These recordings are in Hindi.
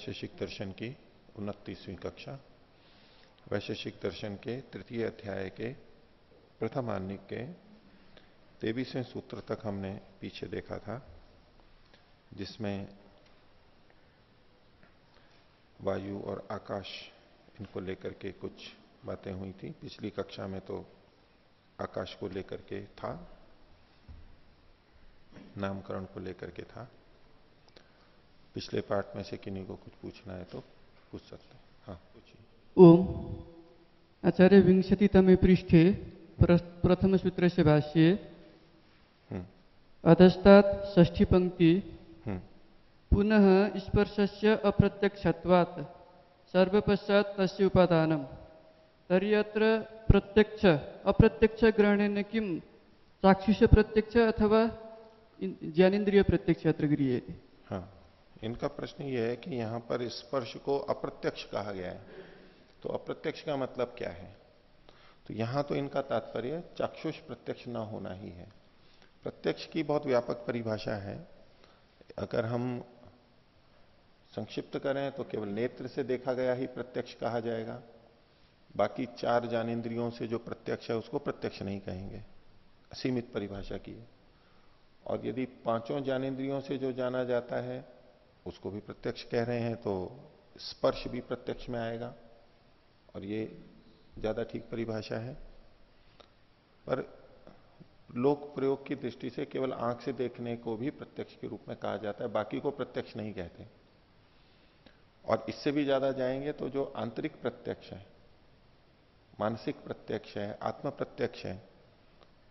वैशेषिक दर्शन की उनतीसवीं कक्षा, वैशेषिक दर्शन के तृतीय अध्याय के प्रथम आनिक के तेवीसवें सूत्र तक हमने पीछे देखा था, जिसमें वायु और आकाश इनको लेकर के कुछ बातें हुई थी। पिछली कक्षा में तो आकाश को लेकर के था, नामकरण को लेकर के था। पिछले पार्ट में से किन्हीं को कुछ पूछना है तो पूछ सकते हैं। हाँ पूछिए। ओम। आचार्य विंशति तमे पृष्ठे प्रथम सूत्र से भाष्य। हम्म, अधस्तात् ष्ठी पंक्ति। हम्म, पुनः स्पर्श से अप्रत्यक्षत्वात्। सर्वपश्चात तस्य उपादानम तरी अत्र प्रत्यक्ष अप्रत्यक्ष ग्रहणेन किम चाक्षुष प्रत्यक्ष अथवा ज्ञानेन्द्रिय प्रत्यक्ष अत्र गृह्यते? इनका प्रश्न यह है कि यहाँ पर स्पर्श को अप्रत्यक्ष कहा गया है। तो अप्रत्यक्ष का मतलब क्या है? तो यहाँ तो इनका तात्पर्य चाक्षुष प्रत्यक्ष ना होना ही है। प्रत्यक्ष की बहुत व्यापक परिभाषा है। अगर हम संक्षिप्त करें तो केवल नेत्र से देखा गया ही प्रत्यक्ष कहा जाएगा। बाकी चार ज्ञानेन्द्रियों से जो प्रत्यक्ष है, उसको प्रत्यक्ष नहीं कहेंगे। असीमित परिभाषा की है। और यदि पाँचों ज्ञानेन्द्रियों से जो जाना जाता है उसको भी प्रत्यक्ष कह रहे हैं तो स्पर्श भी प्रत्यक्ष में आएगा। और ये ज़्यादा ठीक परिभाषा है। पर लोक प्रयोग की दृष्टि से केवल आँख से देखने को भी प्रत्यक्ष के रूप में कहा जाता है, बाकी को प्रत्यक्ष नहीं कहते। और इससे भी ज़्यादा जाएँगे तो जो आंतरिक प्रत्यक्ष है, मानसिक प्रत्यक्ष है आत्म प्रत्यक्ष है,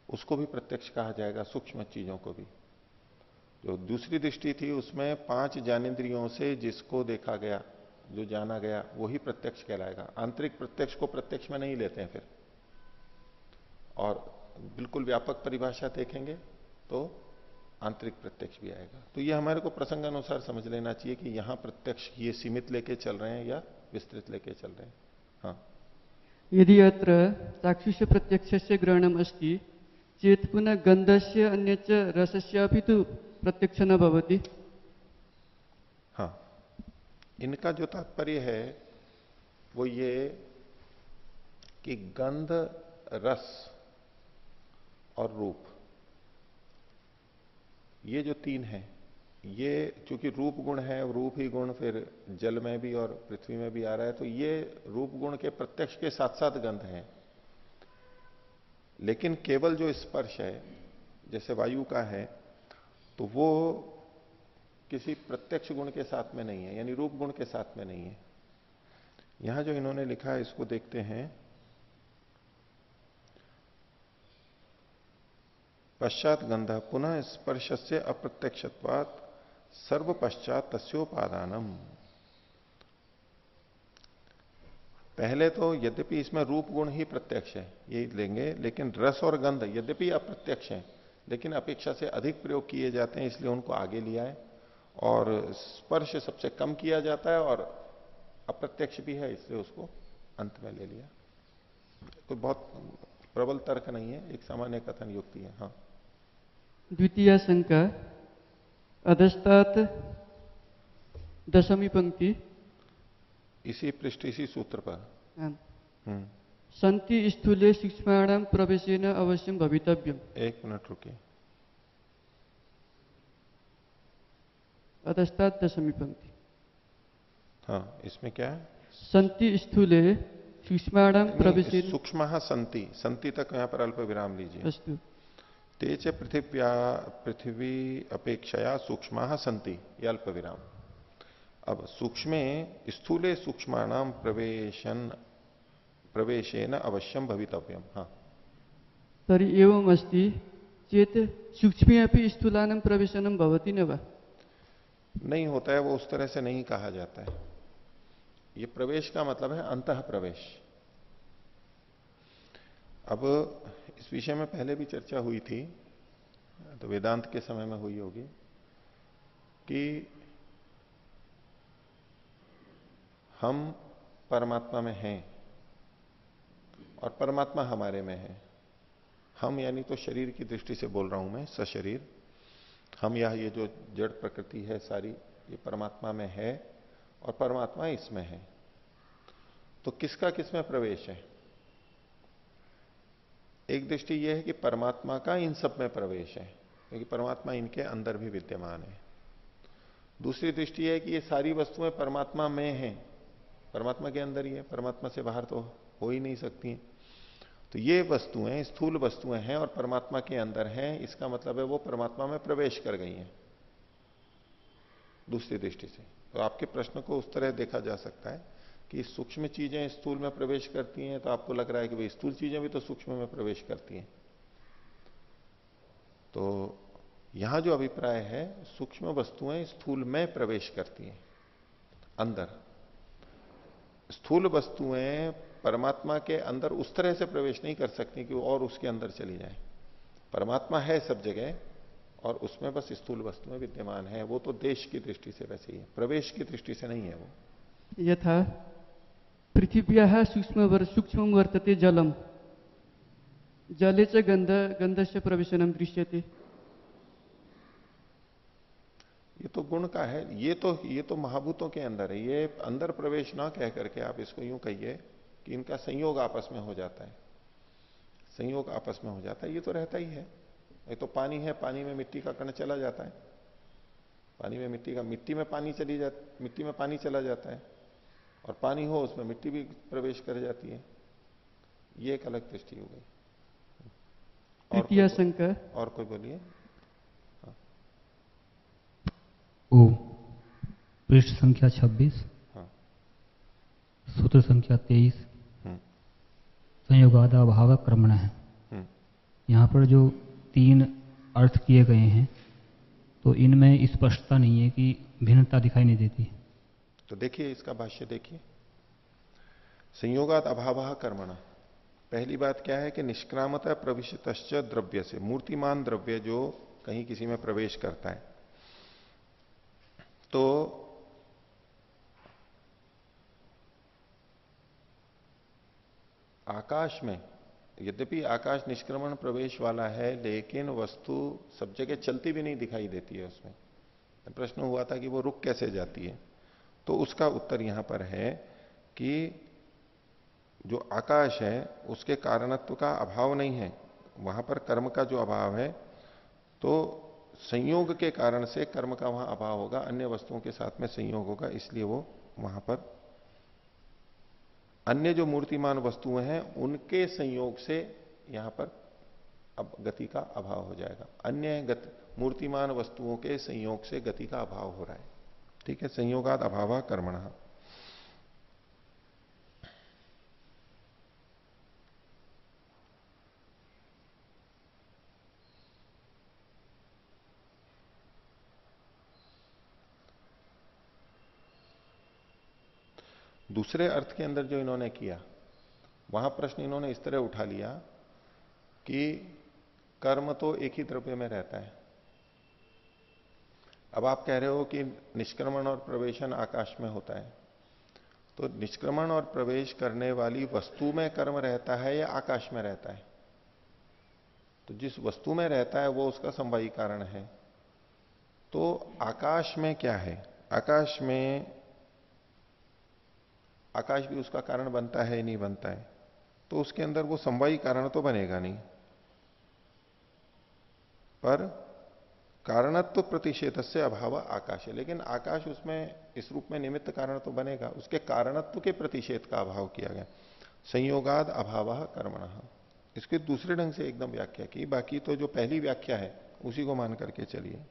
उसको भी प्रत्यक्ष कहा जाएगा, सूक्ष्म चीज़ों को भी। जो दूसरी दृष्टि थी उसमें पाँच ज्ञानेन्द्रियों से जिसको देखा गया, जो जाना गया, वही प्रत्यक्ष कहलाएगा। आंतरिक प्रत्यक्ष को प्रत्यक्ष में नहीं लेते हैं फिर। और बिल्कुल व्यापक परिभाषा देखेंगे तो आंतरिक प्रत्यक्ष भी आएगा। तो ये हमारे को प्रसंग अनुसार समझ लेना चाहिए कि यहाँ प्रत्यक्ष ये सीमित लेके चल रहे हैं या विस्तृत लेके चल रहे हैं। हाँ। यदि अत्र चाक्षुष प्रत्यक्ष से ग्रहणम अस्ति चेत पुनः गंध से अन्य रसस्य अभी तो प्रत्यक्ष न भवती। हाँ। इनका जो तात्पर्य है, वो ये कि गंध, रस और रूप, ये जो तीन है, ये चूँकि रूप गुण है, रूप ही गुण फिर जल में भी और पृथ्वी में भी आ रहा है तो ये रूप गुण के प्रत्यक्ष के साथ साथ गंध है। लेकिन केवल जो स्पर्श है, जैसे वायु का है तो वो किसी प्रत्यक्ष गुण के साथ में नहीं है, यानी रूप गुण के साथ में नहीं है। यहाँ जो इन्होंने लिखा है, इसको देखते हैं। पश्चात गंध, पुनः स्पर्श से अप्रत्यक्षत्वात सर्व पश्चात तस्ोपादानम पहले तो यद्यपि इसमें रूप गुण ही प्रत्यक्ष है यही लेंगे, लेकिन रस और गंध यद्यपि अप्रत्यक्ष है लेकिन अपेक्षा से अधिक प्रयोग किए जाते हैं इसलिए उनको आगे लिया है। और स्पर्श सबसे कम किया जाता है और अप्रत्यक्ष भी है इसलिए उसको अंत में ले लिया। तो बहुत प्रबल तर्क नहीं है एक सामान्य कथन युक्ति है हाँ। द्वितीय शंका अधस्तात दशमी पंक्ति। इसी पृष्ठ इसी सूत्र पर। हाँ। हम्म। संति स्थूले सूक्ष्माणाम प्रवेशन अवश्य भवितव्यम। एक मिनट रुकिए। अधस्तात दशमी पंक्ति हाँ इसमें क्या है? संति स्थूले सूक्ष्माणाम प्रवेशन सूक्ष्म संति। संति तक यहाँ पर अल्प विराम लीजिए। अस्तु। तेज पृथिव्या पृथ्वी अपेक्षया सूक्ष्म संति ये अल्प विराम। अब सूक्ष्म स्थूले सूक्ष्माणाम प्रवेशन प्रवेशेन अवश्यम भवितव्यम हाँ। तरी एवं अस्ति चेत सूक्ष्मे अपनी स्थूलान प्रवेशनम भवती न नहीं होता है वो उस तरह से नहीं कहा जाता है। ये प्रवेश का मतलब है अंत प्रवेश अब इस विषय में पहले भी चर्चा हुई थी तो वेदांत के समय में हुई होगी कि हम परमात्मा में हैं। और परमात्मा हमारे में है। हम यानी तो शरीर की दृष्टि से बोल रहा हूँ मैं, सशरीर। हम यह, ये जो जड़ प्रकृति है सारी, ये परमात्मा में है और परमात्मा इसमें है। तो किसका किसमें प्रवेश है? एक दृष्टि यह है कि परमात्मा का इन सब में प्रवेश है, क्योंकि परमात्मा इनके अंदर भी विद्यमान है। दूसरी दृष्टि है कि ये सारी वस्तुएँ परमात्मा में हैं। परमात्मा के अंदर ही है, परमात्मा से बाहर तो हो ही नहीं सकती तो ये वस्तुएँ, स्थूल वस्तुएँ हैं और परमात्मा के अंदर हैं, इसका मतलब है वो परमात्मा में प्रवेश कर गई हैं। दूसरी दृष्टि से तो आपके प्रश्न को उस तरह देखा जा सकता है कि सूक्ष्म चीज़ें स्थूल में प्रवेश करती हैं तो आपको लग रहा है कि भाई स्थूल चीज़ें भी तो सूक्ष्म में प्रवेश करती हैं। तो यहाँ जो अभिप्राय है, सूक्ष्म वस्तुएँ स्थूल में प्रवेश करती हैं, अंदर। स्थूल वस्तुएँ परमात्मा के अंदर उस तरह से प्रवेश नहीं कर सकती कि वो और उसके अंदर चली जाए। परमात्मा है सब जगह और उसमें बस स्थूल वस्तुएँ विद्यमान है। वो तो देश की दृष्टि से वैसे ही है। प्रवेश की दृष्टि से नहीं है वो। यथा पृथिव्या सूक्ष्म सूक्ष्म वर्तते जलम। जले च गंध गंध से प्रवेशनम दृश्यते। ये तो गुण का है। ये तो ये तो महाभूतों के अंदर है। ये अंदर प्रवेश ना कह करके आप इसको यूँ कहिए कि इनका संयोग आपस में हो जाता है। संयोग आपस में हो जाता है ये तो रहता ही है। ये तो पानी है पानी में मिट्टी का कण चला जाता है। पानी में मिट्टी का मिट्टी में पानी चली जाती मिट्टी में पानी चला जाता है। और पानी हो उसमें मिट्टी भी प्रवेश कर जाती है। ये एक अलग दृष्टि हो गई। तृतीय शंकर। और कोई बोलिए। ओ पृष्ठ संख्या 26 हाँ। सूत्र संख्या 23 हम्म, संयोगादा भाव क्रमण है। हम्म, यहाँ पर जो तीन अर्थ किए गए हैं तो इनमें स्पष्टता नहीं है कि भिन्नता दिखाई नहीं देती। तो देखिए इसका भाष्य देखिए। संयोगात अभाव कर्मणा पहली बात क्या है कि निष्क्रामता प्रविशत द्रव्य से मूर्तिमान द्रव्य जो कहीं किसी में प्रवेश करता है तो आकाश में, यद्यपि आकाश निष्क्रमण प्रवेश वाला है, लेकिन वस्तु सब जगह चलती भी नहीं दिखाई देती है उसमें। प्रश्न हुआ था कि वो रुक कैसे जाती है? तो उसका उत्तर यहाँ पर है कि जो आकाश है, उसके कारणत्व का अभाव नहीं है। वहाँ पर कर्म का जो अभाव है तो संयोग के कारण से कर्म का वहाँ अभाव होगा, अन्य वस्तुओं के साथ में संयोग होगा, इसलिए वो वहाँ पर अन्य जो मूर्तिमान वस्तुएँ हैं, उनके संयोग से यहाँ पर अब गति का अभाव हो जाएगा। अन्य गति, मूर्तिमान वस्तुओं के संयोग से गति का अभाव हो रहा है। ठीक है, संयोगाद अभाव कर्मण। दूसरे अर्थ के अंदर जो इन्होंने किया, वहाँ प्रश्न इन्होंने इस तरह उठा लिया कि कर्म तो एक ही द्रव्य में रहता है। अब आप कह रहे हो कि निष्क्रमण और प्रवेशन आकाश में होता है। तो निष्क्रमण और प्रवेश करने वाली वस्तु में कर्म रहता है या आकाश में रहता है? तो जिस वस्तु में रहता है, वो उसका संवाही कारण है। तो आकाश में क्या है? आकाश में आकाश भी उसका कारण बनता है, नहीं बनता है। तो उसके अंदर वो संवाही कारण तो बनेगा नहीं। पर कारणत्व प्रतिषेध से अभाव आकाश है। लेकिन आकाश उसमें इस रूप में निमित्त कारण तो बनेगा। उसके कारणत्व के प्रतिषेध का अभाव किया गया। संयोगाद अभाव कर्मण। इसके दूसरे ढंग से एकदम व्याख्या की। बाकी तो जो पहली व्याख्या है, उसी को मान करके चलिए।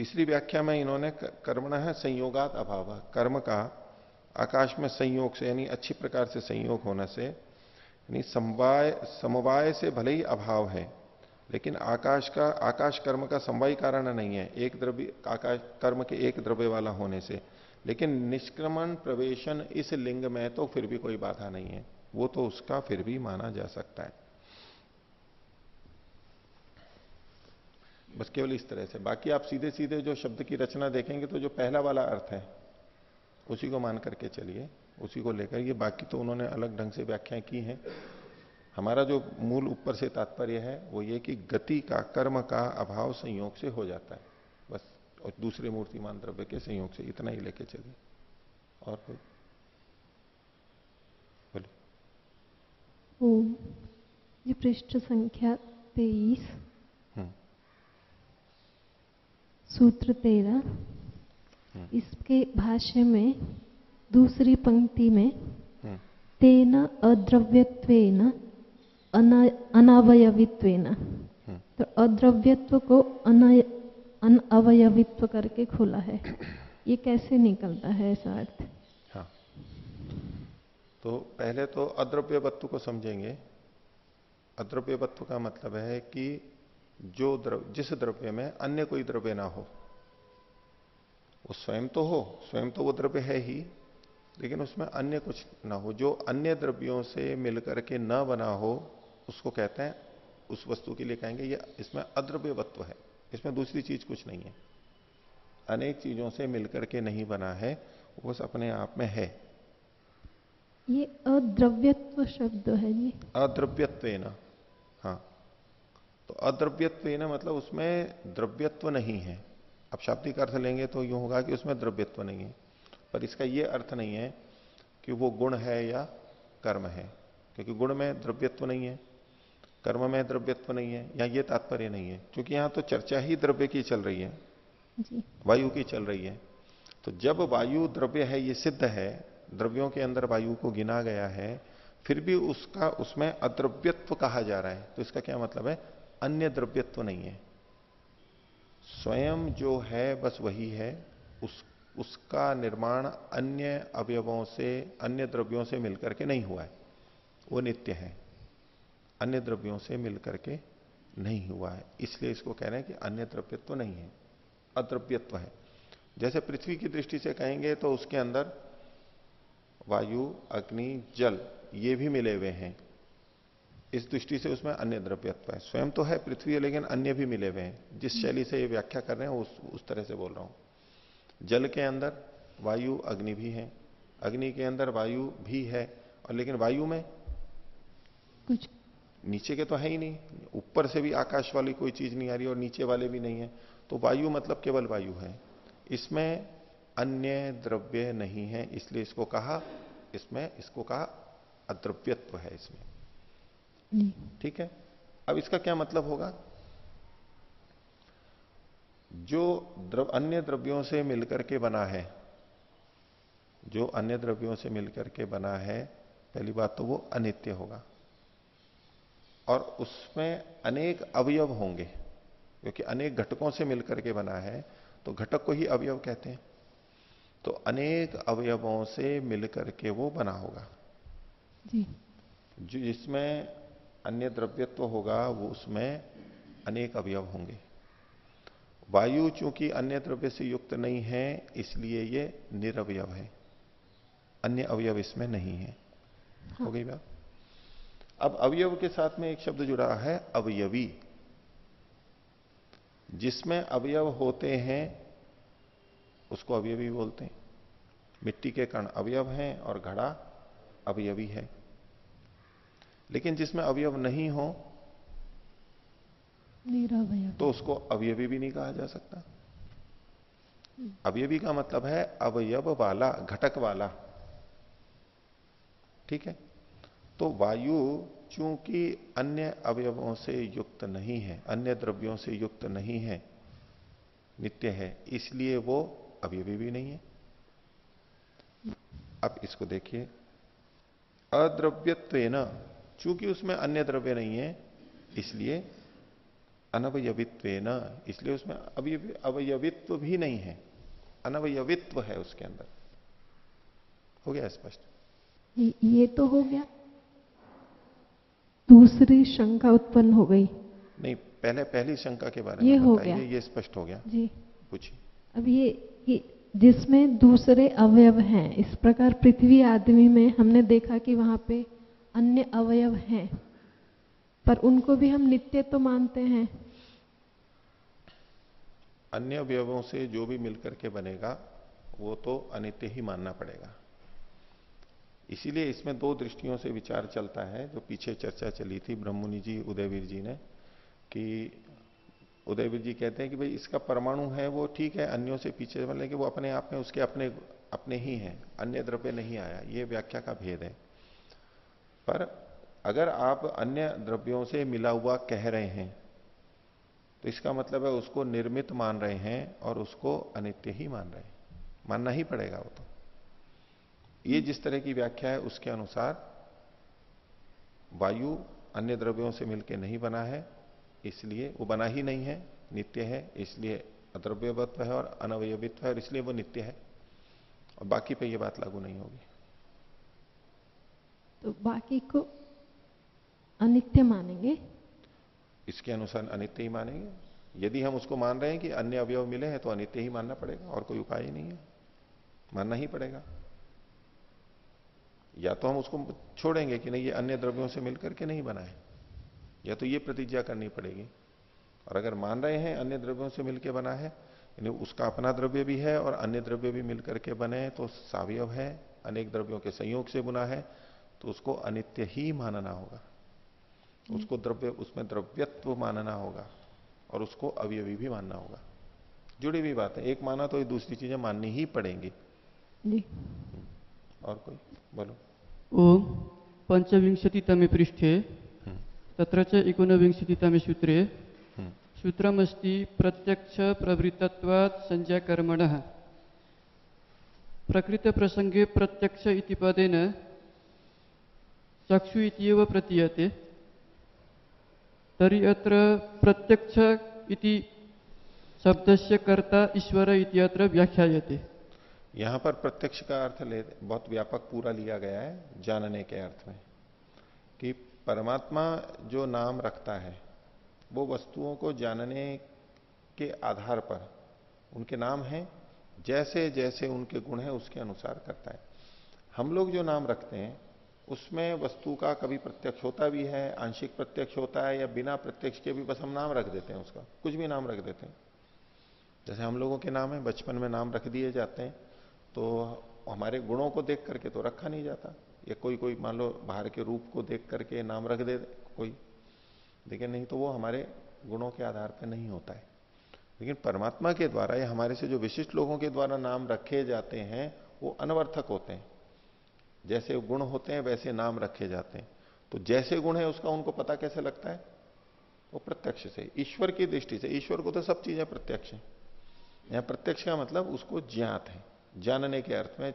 तीसरी व्याख्या में इन्होंने कर्मण है संयोगात अभाव। कर्म का आकाश में संयोग से, यानी अच्छी प्रकार से संयोग होने से, यानी समवाय समवाय से भले ही अभाव है, लेकिन आकाश का, आकाश कर्म का समवाय कारण नहीं है, एक द्रव्य, आकाश कर्म के एक द्रव्य वाला होने से। लेकिन निष्क्रमण, प्रवेशन इस लिंग में तो फिर भी कोई बाधा नहीं है, वो तो उसका फिर भी माना जा सकता है। बस केवल इस तरह से। बाकी आप सीधे सीधे जो शब्द की रचना देखेंगे तो जो पहला वाला अर्थ है, उसी को मान करके चलिए, उसी को लेकर। ये बाकी तो उन्होंने अलग ढंग से व्याख्याएँ की हैं। हमारा जो मूल ऊपर से तात्पर्य है, वो ये कि गति का, कर्म का अभाव संयोग से हो जाता है। बस, और दूसरे मूर्तिमान द्रव्य के संयोग से इतना ही लेके चलिए। और कोई? बोलिए। पृष्ठ संख्या तेईस हम्म सूत्र तेरह। हम्म। इसके भाष्य में दूसरी पंक्ति में हम्म। तेन अद्रव्यत्वेन अना- अनावयवित्वेन। हम्म। तो अद्रव्यत्व को अनय अनअवयवित्व करके खोला है। ये कैसे निकलता है ऐसा अर्थ? हाँ। तो पहले तो अद्रव्य वत्व को समझेंगे। अद्रव्य वत्व का मतलब है कि जो द्रव्य जिस द्रव्य में अन्य कोई द्रव्य ना हो वो स्वयं तो हो स्वयं तो वो द्रव्य है ही लेकिन उसमें अन्य कुछ ना हो। जो अन्य द्रव्यों से मिलकर के न बना हो उसको कहते हैं उस वस्तु के लिए कहेंगे ये इसमें अद्रव्य वत्व है। इसमें दूसरी चीज़ कुछ नहीं है। अनेक चीज़ों से मिलकर के नहीं बना है वो बस अपने आप में है। ये अद्रव्यत्व शब्द है जी अद्रव्यत्व हाँ अद्रव्यत्व मतलब उसमें द्रव्यत्व नहीं है। अब शाब्दिक अर्थ लेंगे तो यूँ होगा कि उसमें द्रव्यत्व नहीं है। पर इसका यह अर्थ नहीं है कि वो गुण है या कर्म है क्योंकि गुण में द्रव्यत्व नहीं है कर्म में द्रव्यत्व नहीं है या ये तात्पर्य नहीं है। क्योंकि यहाँ तो चर्चा ही द्रव्य की चल रही है वायु की चल रही है। तो जब वायु द्रव्य है ये सिद्ध है द्रव्यों के अंदर वायु को गिना गया है फिर भी उसका उसमें अद्रव्यत्व कहा जा रहा है। तो इसका क्या मतलब है? अन्य द्रव्यत्व नहीं है। स्वयं जो है, बस वही है। उस, उसका निर्माण अन्य अवयवों से, अन्य द्रव्यों से मिलकर के नहीं हुआ है। वो नित्य है। अन्य द्रव्यों से मिलकर के नहीं हुआ है। इसलिए इसको कह रहे हैं कि अन्य द्रव्यत्व नहीं है। अद्रव्यत्व है। जैसे पृथ्वी की दृष्टि से कहेंगे तो उसके अंदर वायु, अग्नि, जल, ये भी मिले हुए हैं। इस दृष्टि से उसमें अन्य द्रव्यत्व है। स्वयं तो है पृथ्वी है लेकिन अन्य भी मिले हुए हैं। जिस शैली से ये व्याख्या कर रहे हैं उस उस तरह से बोल रहा हूँ। जल के अंदर वायु अग्नि भी है। अग्नि के अंदर वायु भी है और लेकिन वायु में कुछ नीचे के तो है ही नहीं। ऊपर से भी आकाश वाली कोई चीज़ नहीं आ रही और नीचे वाले भी नहीं है। तो वायु मतलब केवल वायु है। इसमें अन्य द्रव्य नहीं है इसलिए इसको कहा इसमें इसको कहा अद्रव्यत्व है इसमें। ठीक है? अब इसका क्या मतलब होगा? जो द्रव अन्य द्रव्यों से मिलकर के बना है जो अन्य द्रव्यों से मिलकर के बना है पहली बात तो वो अनित्य होगा। और उसमें अनेक अवयव होंगे क्योंकि अनेक घटकों से मिलकर के बना है तो घटक को ही अवयव कहते हैं। तो अनेक अवयवों से मिलकर के वो बना होगा। जी जिसमें अन्य द्रव्यत्व होगा वो उसमें अनेक अवयव होंगे। वायु चूँकि अन्य द्रव्य से युक्त नहीं है इसलिए ये निरवयव है। अन्य अवयव इसमें नहीं है। हो। गई बात? अब अवयव के साथ में एक शब्द जुड़ा है अवयवी। जिसमें अवयव होते हैं उसको अवयवी बोलते हैं। मिट्टी के कण अवयव हैं और घड़ा अवयवी है। लेकिन जिसमें अवयव नहीं हो निरवय तो। उसको अवयवी भी नहीं कहा जा सकता। अवयवी का मतलब है अवयव वाला घटक वाला। ठीक है? तो वायु चूँकि अन्य अवयवों से युक्त नहीं है अन्य द्रव्यों से युक्त नहीं है नित्य है इसलिए वो अवयवी भी नहीं है। अब इसको देखिए। अद्रव्यत्व चूँकि उसमें अन्य द्रव्य नहीं है इसलिए अनवयवित्व इसलिए उसमें अवयव अवयवित्व भी नहीं है। अनवयवित्व है उसके अंदर। हो गया स्पष्ट? ये- ये तो हो गया। दूसरी शंका उत्पन्न हो गई। नहीं पहले पहली शंका के बारे ये में हो बताइए गया। ये स्पष्ट हो गया। जी। पूछिए। अब ये कि जिसमें दूसरे अवयव हैं इस प्रकार पृथ्वी आदमी में हमने देखा कि वहाँ पे अन्य अवयव हैं। पर उनको भी हम नित्य तो मानते हैं। अन्य अवयवों से जो भी मिलकर के बनेगा, वो तो अनित्य ही मानना पड़ेगा। इसीलिए इसमें दो दृष्टियों से विचार चलता है, जो पीछे चर्चा चली थी ब्रह्ममुनि जी, उदयवीर जी ने, कि उदयवीर जी कहते हैं कि भाई इसका परमाणु है, वो ठीक है, अन्यों से पीछे मतलब कि वो अपने आप में उसके अपने अपने ही हैं, अन्य द्रव्य नहीं आया। ये व्याख्या का भेद है। पर अगर आप अन्य द्रव्यों से मिला हुआ कह रहे हैं तो इसका मतलब है उसको निर्मित मान रहे हैं और उसको अनित्य ही मान रहे हैं। मानना ही पड़ेगा वो तो। ये जिस तरह की व्याख्या है, उसके अनुसार वायु अन्य द्रव्यों से मिलकर नहीं बना है, इसलिए वो बना ही नहीं है, नित्य है, इसलिए अद्रव्यवत्व है और अनवयवित्व है, और इसलिए वो नित्य है। और बाकी पे ये बात लागू नहीं होगी। तो बाकी को अनित्य मानेंगे? इसके अनुसार अनित्य ही मानेंगे। यदि हम उसको मान रहे हैं कि अन्य अवयव मिले हैं तो अनित्य ही मानना पड़ेगा, और कोई उपाय नहीं है। मानना ही पड़ेगा। या तो हम उसको छोड़ेंगे कि नहीं, ये अन्य द्रव्यों से मिलकर के नहीं बना है। या तो ये प्रतिज्ञा करनी पड़ेगी। और अगर मान रहे हैं अन्य द्रव्यों से मिलकर बना है, यानी उसका अपना द्रव्य भी है और अन्य द्रव्य भी मिलकर के बने तो सावयव है, अनेक द्रव्यों के संयोग से बुना है तो उसको अनित्य ही मानना होगा। उसको द्रव्य उसमें द्रव्यत्व मानना होगा और उसको अवयवी भी मानना होगा। जुड़ी हुई बात है एक माना तो ये दूसरी चीज़ें माननी ही पड़ेंगी। जी। और कोई? बोलो। ओम पंचविंशतितमे पृष्ठे हम्म, तत्र च एकोनविंशतितमे सूत्रे हम्म, सूत्रमस्ति प्रत्यक्ष प्रवृत्तत्वात् संज्ञाकर्मणः। प्रकृतप्रसंगे प्रत्यक्ष इति पदेन चक्षु प्रतीयते। तर्हि अत्र प्रत्यक्ष इति शब्दस्य कर्ता ईश्वर इति अत्र व्याख्यायते। यहाँ पर प्रत्यक्ष का अर्थ ले, बहुत व्यापक पूरा लिया गया है जानने के अर्थ में। कि परमात्मा जो नाम रखता है, वो वस्तुओं को जानने के आधार पर उनके नाम हैं जैसे जैसे उनके गुण है, उसके अनुसार करता है। हम लोग जो नाम रखते हैं उसमें वस्तु का कभी प्रत्यक्ष होता भी है, आंशिक प्रत्यक्ष होता है या बिना प्रत्यक्ष के भी बस हम नाम रख देते हैं उसका, कुछ भी नाम रख देते हैं। जैसे हम लोगों के नाम है, बचपन में नाम रख दिए जाते हैं तो हमारे गुणों को देख करके तो रखा नहीं जाता। या कोई कोई मान लो बाहर के रूप को देख करके नाम रख दे, कोई। लेकिन नहीं तो वो हमारे गुणों के आधार पर नहीं होता है। लेकिन परमात्मा के द्वारा या हमारे से जो विशिष्ट लोगों के द्वारा नाम रखे जाते हैं, वो अनवर्थक होते हैं। जैसे गुण होते हैं, वैसे नाम रखे जाते हैं। तो जैसे गुण है, उसका उनको पता कैसे लगता है? वो प्रत्यक्ष से, ईश्वर की दृष्टि से। ईश्वर को तो सब चीज़ें प्रत्यक्ष है। यहाँ प्रत्यक्ष का मतलब उसको ज्ञात है। जानने के अर्थ में,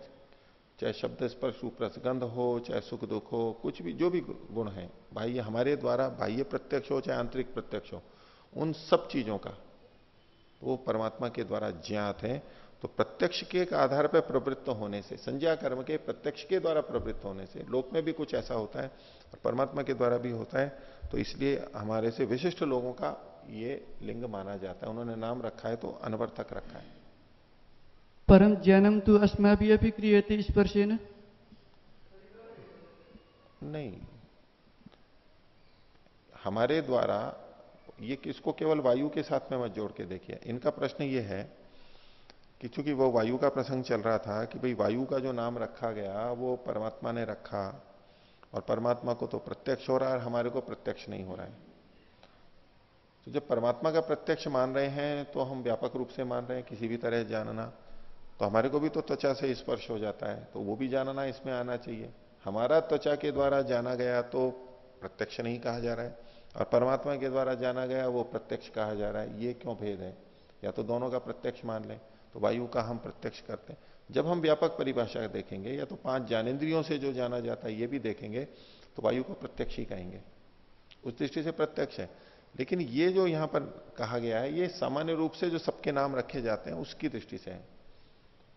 चाहे शब्द स्पर्श प्रसगंध हो, चाहे सुख दुख हो, कुछ भी, जो भी गुण है, बाह्य हमारे द्वारा बाह्य प्रत्यक्ष हो, चाहे आंतरिक प्रत्यक्ष हो, उन सब चीज़ों का वो परमात्मा के द्वारा ज्ञात है। तो प्रत्यक्ष के आधार पर प्रवृत्त होने से संज्ञा कर्म के प्रत्यक्ष के द्वारा प्रवृत्त होने से लोक में भी कुछ ऐसा होता है और परमात्मा के द्वारा भी होता है तो इसलिए हमारे से विशिष्ट लोगों का ये लिंग माना जाता है। उन्होंने नाम रखा है तो अनवर्थक रखा है। परम ज्ञानम तो अस्माभिः अपि क्रियते स्पर्शेन। नहीं। हमारे द्वारा ये किसको केवल वायु के साथ में मत जोड़ के देखिए। इनका प्रश्न ये है कि चूँकि वो वायु का प्रसंग चल रहा था कि भाई वायु का जो नाम रखा गया, वो परमात्मा ने रखा और परमात्मा को तो प्रत्यक्ष हो रहा है हमारे को प्रत्यक्ष नहीं हो रहा है। तो जब परमात्मा का प्रत्यक्ष मान रहे हैं तो हम व्यापक रूप से मान रहे हैं, किसी भी तरह जानना। तो हमारे को भी तो त्वचा से स्पर्श हो जाता है तो वो भी जानना इसमें आना चाहिए। हमारा त्वचा के द्वारा जाना गया तो प्रत्यक्ष नहीं कहा जा रहा है और परमात्मा के द्वारा जाना गया वो प्रत्यक्ष कहा जा रहा है। ये क्यों भेद है? या तो दोनों का प्रत्यक्ष मान लें। तो वायु का हम प्रत्यक्ष करते हैं। जब हम व्यापक परिभाषा देखेंगे या तो पाँच ज्ञानेन्द्रियों से जो जाना जाता है, ये भी देखेंगे तो वायु को प्रत्यक्ष ही कहेंगे। उस दृष्टि से प्रत्यक्ष है। लेकिन ये जो यहाँ पर कहा गया है, ये सामान्य रूप से जो सबके नाम रखे जाते हैं, उसकी दृष्टि से है।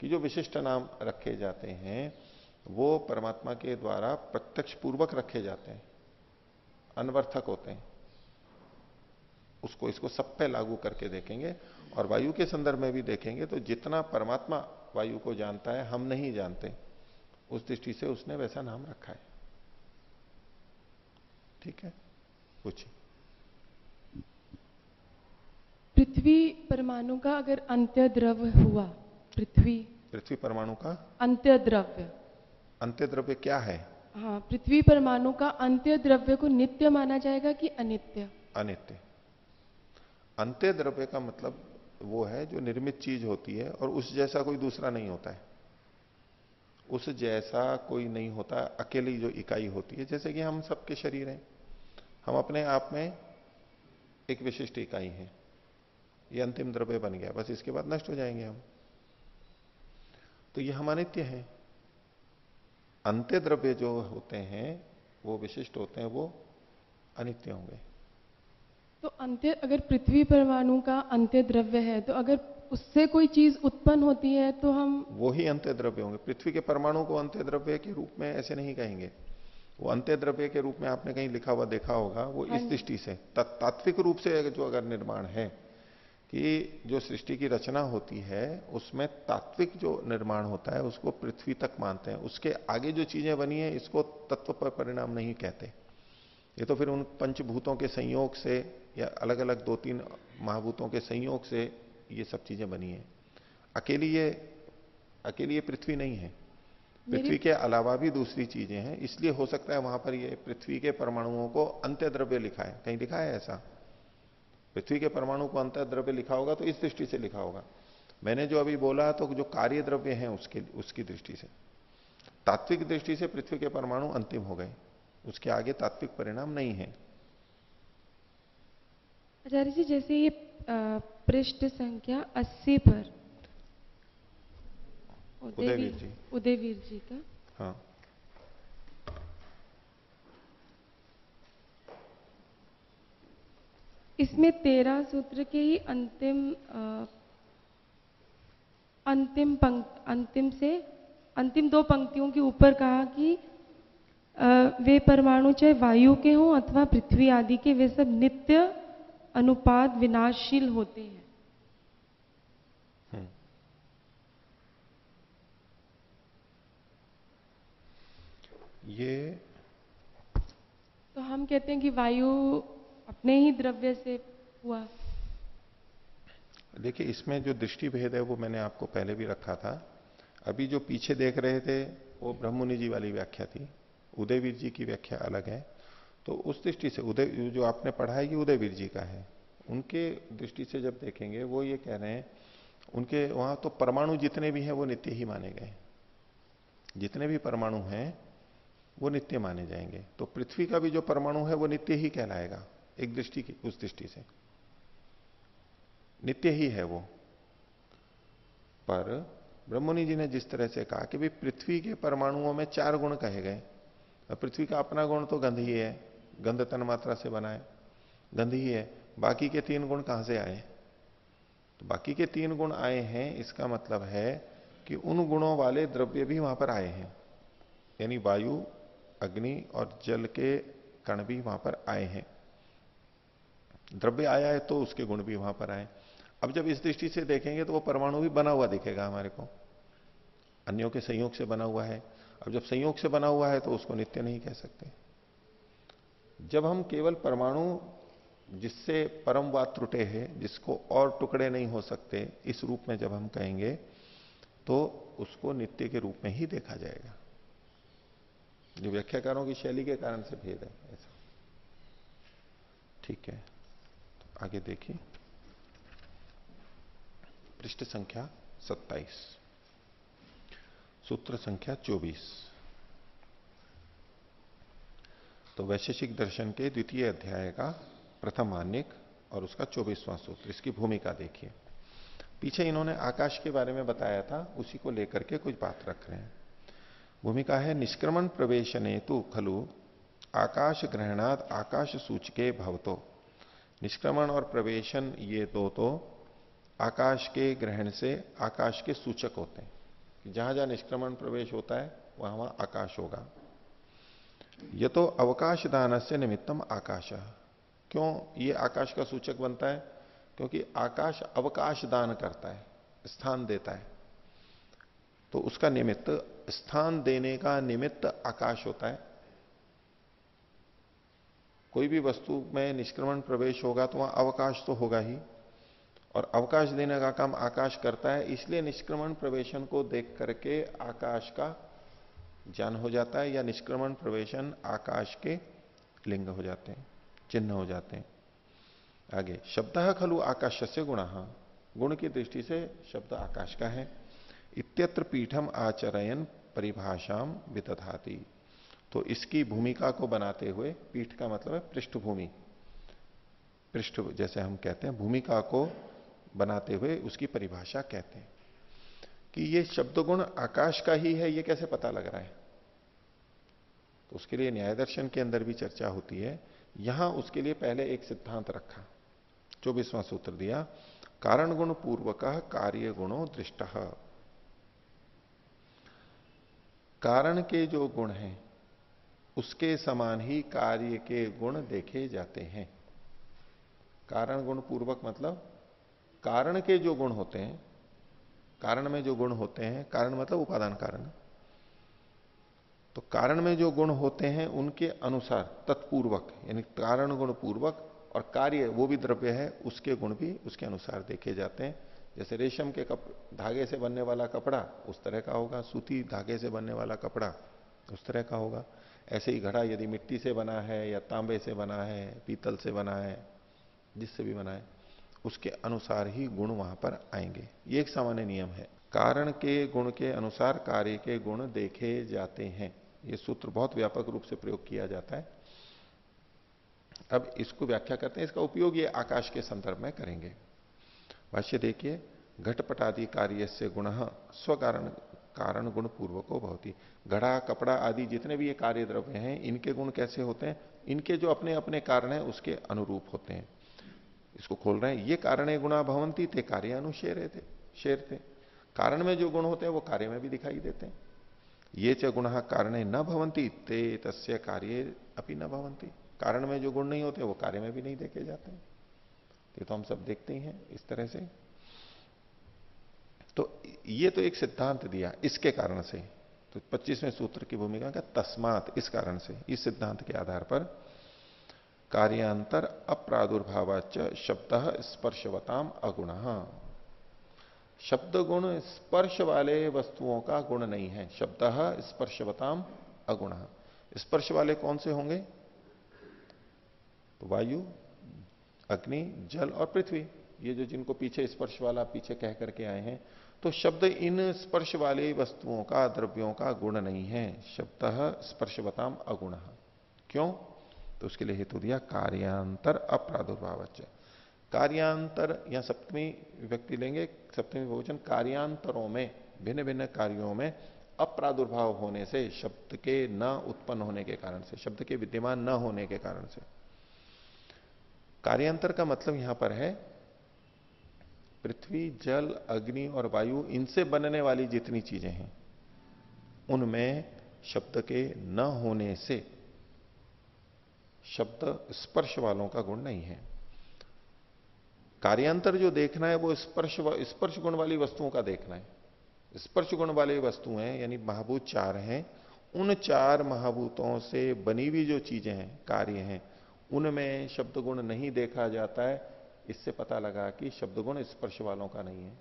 कि जो विशिष्ट नाम रखे जाते हैं, वो परमात्मा के द्वारा प्रत्यक्ष पूर्वक रखे जाते हैं। अनवर्थक होते हैं। उसको इसको सब पे लागू करके देखेंगे और वायु के संदर्भ में भी देखेंगे तो जितना परमात्मा वायु को जानता है हम नहीं जानते। उस दृष्टि से उसने वैसा नाम रखा है। ठीक है? पूछिए। पृथ्वी परमाणु का अगर अंत्य द्रव्य हुआ पृथ्वी। पृथ्वी परमाणु का? अंत्य द्रव्य अंत्य द्रव्य क्या है? हाँ पृथ्वी परमाणु का अंत्य द्रव्य को नित्य माना जाएगा कि अनित्य? अनित्य। अंत्य द्रव्य का मतलब वो है जो निर्मित चीज़ होती है और उस जैसा कोई दूसरा नहीं होता है। उस जैसा कोई नहीं होता, अकेली जो इकाई होती है। जैसे कि हम सबके शरीर हैं। हम अपने आप में एक विशिष्ट इकाई है। ये अंतिम द्रव्य बन गया, बस इसके बाद नष्ट हो जाएँगे हम। तो ये हम अनित्य हैं। अंत्य द्रव्य जो होते हैं, वो विशिष्ट होते हैं, वो अनित्य होंगे। तो अंत्य अगर पृथ्वी परमाणु का अंत्य द्रव्य है तो अगर उससे कोई चीज़ उत्पन्न होती है तो हम वो ही अंत्य द्रव्य होंगे। पृथ्वी के परमाणु को अंत्य द्रव्य के रूप में ऐसे नहीं कहेंगे। वो अंत्य द्रव्य के रूप में आपने कहीं लिखा हुआ देखा होगा वो इस हाँ दृष्टि से तात्विक रूप से जो अगर निर्माण है कि जो सृष्टि की रचना होती है उसमें तात्विक जो निर्माण होता है उसको पृथ्वी तक मानते हैं। उसके आगे जो चीज़ें बनी है इसको तत्व पर परिणाम नहीं कहते। ये तो फिर उन पंचभूतों के संयोग से या अलग अलग दो तीन महाभूतों के संयोग से ये सब चीज़ें बनी है। अकेली ये अकेली ये पृथ्वी नहीं है। पृथ्वी के अलावा भी दूसरी चीज़ें हैं। इसलिए हो सकता है वहाँ पर ये पृथ्वी के परमाणुओं को अंत्य द्रव्य लिखा है कहीं लिखा है ऐसा? पृथ्वी के परमाणु को अंतर द्रव्य लिखा होगा तो इस दृष्टि से लिखा होगा। मैंने जो अभी बोला तो जो कार्य द्रव्य है उसके उसकी दृष्टि से। तात्विक दृष्टि से पृथ्वी के परमाणु अंतिम हो गए। उसके आगे तात्विक परिणाम नहीं है। आचार्य जी जैसे ये पृष्ठ संख्या 80 पर उदयवीर जी। उदयवीर जी का। हाँ। इसमें तेरह सूत्र के ही अंतिम अंतिम पंक्त अंतिम से अंतिम दो पंक्तियों के ऊपर कहा कि आ, वे परमाणु चाहे वायु के हों अथवा पृथ्वी आदि के वे सब नित्य अनुपात विनाशशील होते हैं। हम्म। ये तो हम कहते हैं कि वायु अपने ही द्रव्य से हुआ। देखिए इसमें जो दृष्टि भेद है वो मैंने आपको पहले भी रखा था। अभी जो पीछे देख रहे थे वो ब्रह्मनि जी वाली व्याख्या थी। उदयवीर जी की व्याख्या अलग है। तो उस दृष्टि से उदय, जो आपने पढ़ा है ये उदयवीर जी का है, उनके दृष्टि से जब देखेंगे, वो ये कह रहे हैं, उनके वहाँ तो परमाणु जितने भी हैं, वो नित्य ही माने गए। जितने भी परमाणु हैं, वो नित्य माने जाएँगे। तो पृथ्वी का भी जो परमाणु है, वो नित्य ही कहलाएगा, एक दृष्टि की, उस दृष्टि से। नित्य ही है वो। पर ब्रह्मनि जी ने जिस तरह से कहा कि भाई पृथ्वी के परमाणुओं में चार गुण कहे गए पृथ्वी का अपना गुण तो गंध ही है, गंध तन मात्रा से बना है, गंध ही है। बाकी के तीन गुण कहाँ से आए? तो बाकी के तीन गुण आए हैं, इसका मतलब है कि उन गुणों वाले द्रव्य भी वहाँ पर आए हैं। यानी वायु, अग्नि और जल के कण भी वहाँ पर आए हैं। द्रव्य आया है तो उसके गुण भी वहाँ पर आए। अब जब इस दृष्टि से देखेंगे तो वो परमाणु भी बना हुआ दिखेगा हमारे को। अन्यों के संयोग से बना हुआ है। अब जब संयोग से बना हुआ है तो उसको नित्य नहीं कह सकते। जब हम केवल परमाणु जिससे परमवाद त्रुटे है, जिसको और टुकड़े नहीं हो सकते, इस रूप में जब हम कहेंगे तो उसको नित्य के रूप में ही देखा जाएगा। जो व्याख्याकारों की शैली के कारण से भेद है ऐसा। ठीक है आगे देखिए। पृष्ठ संख्या 27 सूत्र संख्या 24 तो वैशेषिक दर्शन के द्वितीय अध्याय का प्रथम आन्यक और उसका चौबीसवां सूत्र, इसकी भूमिका देखिए। पीछे इन्होंने आकाश के बारे में बताया था, उसी को लेकर के कुछ बात रख रहे हैं। भूमिका है, निष्क्रमण प्रवेशने तो खलु आकाश ग्रहणात आकाश सूचके भवतो। निष्क्रमण और प्रवेशन ये दो तो आकाश के ग्रहण से आकाश के सूचक होते हैं। जहाँ जहाँ निष्क्रमण प्रवेश होता है, वहाँ वहाँ आकाश होगा। ये तो अवकाश दान से निमित्तम आकाश क्यों? ये आकाश का सूचक बनता है, क्योंकि आकाश अवकाश दान करता है, स्थान देता है। तो उसका निमित्त, स्थान देने का निमित्त आकाश होता है। कोई भी वस्तु में निष्क्रमण प्रवेश होगा तो वहाँ अवकाश तो होगा ही। और अवकाश देने का काम आकाश करता है, इसलिए निष्क्रमण प्रवेशन को देख करके आकाश का ज्ञान हो जाता है या निष्क्रमण प्रवेशन आकाश के लिंग हो जाते हैं, चिन्ह हो जाते हैं। आगे, शब्द खलु आकाश से गुण। गुण की दृष्टि से शब्द आकाश का है। इत्यत्र पीठम आचरयन परिभाषा वितथाती तो इसकी भूमिका को बनाते हुए पीठ का मतलब है पृष्ठभूमि। पृष्ठ जैसे हम कहते हैं, भूमिका को बनाते हुए उसकी परिभाषा कहते हैं कि ये शब्द गुण आकाश का ही है, ये कैसे पता लग रहा है? तो उसके लिए न्याय दर्शन के अंदर भी चर्चा होती है। यहाँ उसके लिए पहले एक सिद्धांत रखा, चौबीसवां सूत्र दिया, कारण गुण पूर्वक कार्य गुणों दृष्ट। कारण के जो गुण हैं, उसके समान ही कार्य के गुण देखे जाते हैं। कारण गुण पूर्वक मतलब कारण के जो गुण होते हैं, कारण में जो गुण होते हैं, कारण मतलब उपादान कारण। तो कारण में जो गुण होते हैं, उनके अनुसार तत्पूर्वक, यानी कारण गुण पूर्वक और कार्य वो भी द्रव्य है, उसके गुण भी उसके अनुसार देखे जाते हैं। जैसे रेशम के कप, धागे से बनने वाला कपड़ा उस तरह का होगा, सूती धागे से बनने वाला कपड़ा उस तरह का होगा। ऐसे ही घड़ा यदि मिट्टी से बना है या तांबे से बना है, पीतल से बना है, जिससे भी बना है उसके अनुसार ही गुण वहाँ पर आएँगे। ये एक सामान्य नियम है। कारण के गुण के अनुसार कार्य के गुण देखे जाते हैं। ये सूत्र बहुत व्यापक रूप से प्रयोग किया जाता है। अब इसको व्याख्या करते हैं। इसका उपयोग ये आकाश के संदर्भ में करेंगे। भाष्य देखिए घटपटादि कार्य से गुण स्व कारण कारण गुण पूर्वको बहुत घड़ा, कपड़ा आदि जितने भी ये कार्य द्रव्य हैं, इनके गुण कैसे होते हैं? इनके जो अपने अपने कारण है, उसके अनुरूप होते हैं। इसको खोल रहे हैं। ये कारण गुणा भवंती थे कार्य अनुशेर थे, शेर थे। कारण में जो गुण होते हैं, वो कार्य में भी दिखाई देते हैं। ये च गुण कारण न भवंती, ते तस्य कार्य अपनी न भवंती। कारण में जो गुण नहीं होते, वो कार्य में भी नहीं देखे जाते ये तो हम सब देखते ही हैं, इस तरह से। तो ये तो एक सिद्धांत दिया, इसके कारण से। तो 25वें सूत्र की भूमिका का तस्मात इस कारण से, इस सिद्धांत के आधार पर कार्यांतर अप्रादुर्भावाच शब्द स्पर्शवताम अगुण। शब्द गुण स्पर्श वाले वस्तुओं का गुण नहीं है। शब्द स्पर्शवताम अगुण। स्पर्श वाले कौन से होंगे? तो वायु, अग्नि, जल और पृथ्वी। ये जो जिनको पीछे स्पर्श वाला पीछे कह करके आए हैं तो शब्द इन स्पर्श वाले वस्तुओं का, द्रव्यों का गुण नहीं है। शब्द स्पर्शवताम अगुण। क्यों? तो उसके लिए हेतु दिया कार्यांतर अप्रादुर्भाव कार्यांतर या सप्तमी व्यक्ति लेंगे, सप्तमी भोजन कार्यांतरों में भिन्न भिन्न कार्यों में अप्रादुर्भाव होने से, शब्द के न उत्पन्न होने के कारण से, शब्द के विद्यमान न होने के कारण से। कार्यांतर का मतलब यहाँ पर है, पृथ्वी, जल, अग्नि और वायु, इनसे बनने वाली जितनी चीज़ें हैं, उनमें शब्द के न होने से शब्द स्पर्श वालों का गुण नहीं है। कार्यांतर जो देखना है वो स्पर्श स्पर्श गुण वाली वस्तुओं का देखना है। स्पर्श गुण वाली वस्तुएँ यानी महाभूत चार हैं, उन चार महाभूतों से बनी हुई जो चीज़ें हैं, कार्य हैं, उनमें शब्द गुण नहीं देखा जाता है। इससे पता लगा कि शब्द गुण स्पर्श वालों का नहीं है।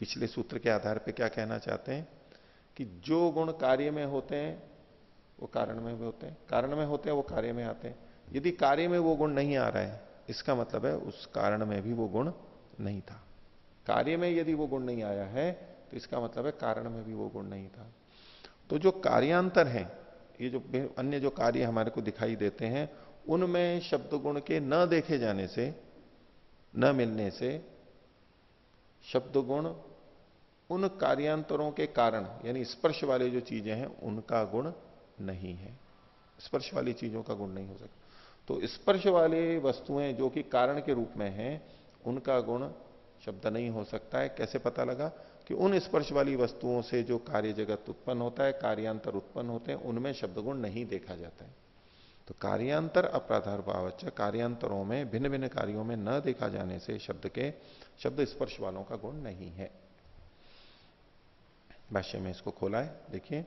पिछले सूत्र के आधार पर क्या कहना चाहते हैं कि जो गुण कार्य में होते हैं वो कारण में भी होते हैं। कारण में होते हैं, वो कार्य में आते हैं। यदि कार्य में वो गुण नहीं आ रहा है, इसका मतलब है उस कारण में भी वो गुण नहीं था। कार्य में यदि वो गुण नहीं आया है तो इसका मतलब है कारण में भी वो गुण नहीं था। तो जो कार्यांतर है, ये जो अन्य जो कार्य हमारे को दिखाई देते हैं, उनमें शब्द गुण के न देखे जाने से, न मिलने से, शब्द गुण उन कार्यांतरों के कारण, यानी स्पर्श वाले जो चीज़ें हैं, उनका गुण नहीं है। स्पर्श वाली चीज़ों का गुण नहीं हो सकता। तो स्पर्श वाली वस्तुएँ जो कि कारण के रूप में हैं, उनका गुण शब्द नहीं हो सकता है। कैसे पता लगा कि उन स्पर्श वाली वस्तुओं से जो कार्य जगत उत्पन्न होता है, कार्यांतर उत्पन्न होते हैं, उनमें शब्द गुण नहीं देखा जाता है। तो कार्यांतर अपराधार भाव कार्यांतरों में भिन्न भिन्न कार्यों में न देखा जाने से शब्द के, शब्द स्पर्श वालों का गुण नहीं है। भाष्य में इसको खोला है। देखिए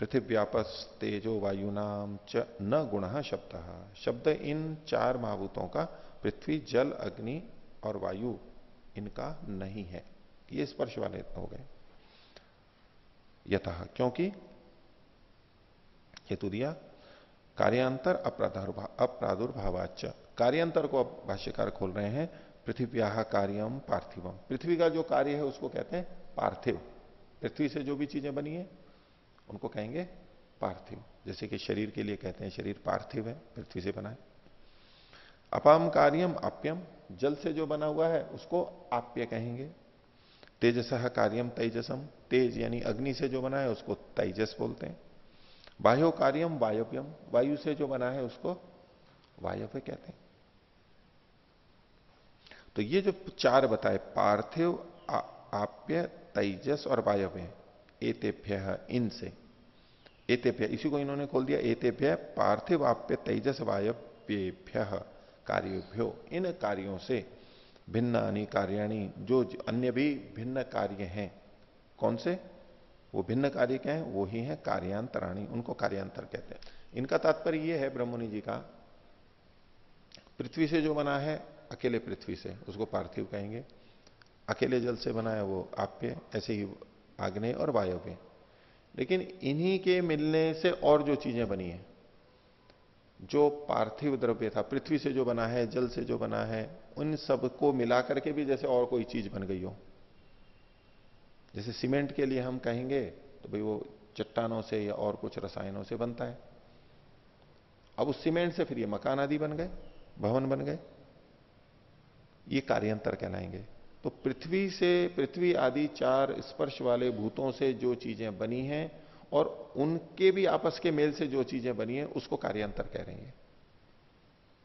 पृथ्व्यापस तेजो वायुनाम च न गुण शब्द। शब्द इन चार महाभूतों का, पृथ्वी, जल, अग्नि और वायु, इनका नहीं है। ये स्पर्श वाले हो गए। यथा क्योंकि हेतु दिया, कार्यांतर अप्रादुर्भावाच कार्यांतर को अब भाष्यकार खोल रहे हैं पृथ्व्या कार्यम पार्थिवम पृथ्वी का जो कार्य है, उसको कहते हैं पार्थिव। पृथ्वी से जो भी चीज़ें बनी है उनको कहेंगे पार्थिव। जैसे कि शरीर के लिए कहते हैं, शरीर पार्थिव है, पृथ्वी से बना है। अपाम कार्यम आप्यम, जल से जो बना हुआ है, उसको आप्य कहेंगे। तेजस कार्यम तेजसम, तेज यानी अग्नि से जो बना है, उसको तेजस बोलते हैं। वायु कार्यम वायव्यम वायु से जो बना है, उसको वायव्य कहते हैं। तो ये जो चार बताए, पार्थिव आप्य, तेजस और वायव्य एतेभ्य इनसे। एतेभ्य, इसी को इन्होंने खोल दिया, एतेभ्य पार्थिव आप्य तेजस वायव्यभ्य कार्योभ्यो। इन कार्यों से भिन्न अनि कार्याणी, जो अन्य भी भिन्न कार्य हैं, कौन से? वो भिन्न कार्य क्या है? वो ही है कार्यांतराणी, उनको कार्यांतर कहते हैं। इनका तात्पर्य ये है ब्रह्मणि जी का, पृथ्वी से जो बना है, अकेले पृथ्वी से, उसको पार्थिव कहेंगे। अकेले जल से बना है वो आप्य, ऐसे ही आग्नेय और वायव्य लेकिन इन्हीं के मिलने से और जो चीज़ें बनी है, जो पार्थिव द्रव्य था, पृथ्वी से जो बना है, जल से जो बना है, उन मिलाकर के भी जैसे और कोई चीज़ बन गई हो। जैसे सीमेंट के लिए हम कहेंगे तो भाई वो चट्टानों से या और कुछ रसायनों से बनता है। अब उस सीमेंट से फिर ये मकान आदि बन गए, भवन बन गए। ये कार्यांतर कहलाएँगे। तो पृथ्वी से, पृथ्वी आदि चार स्पर्श वाले भूतों से जो चीज़ें बनी हैं और उनके भी आपस के मेल से जो चीज़ें बनी है, उसको कार्यांतर कह रहे हैं।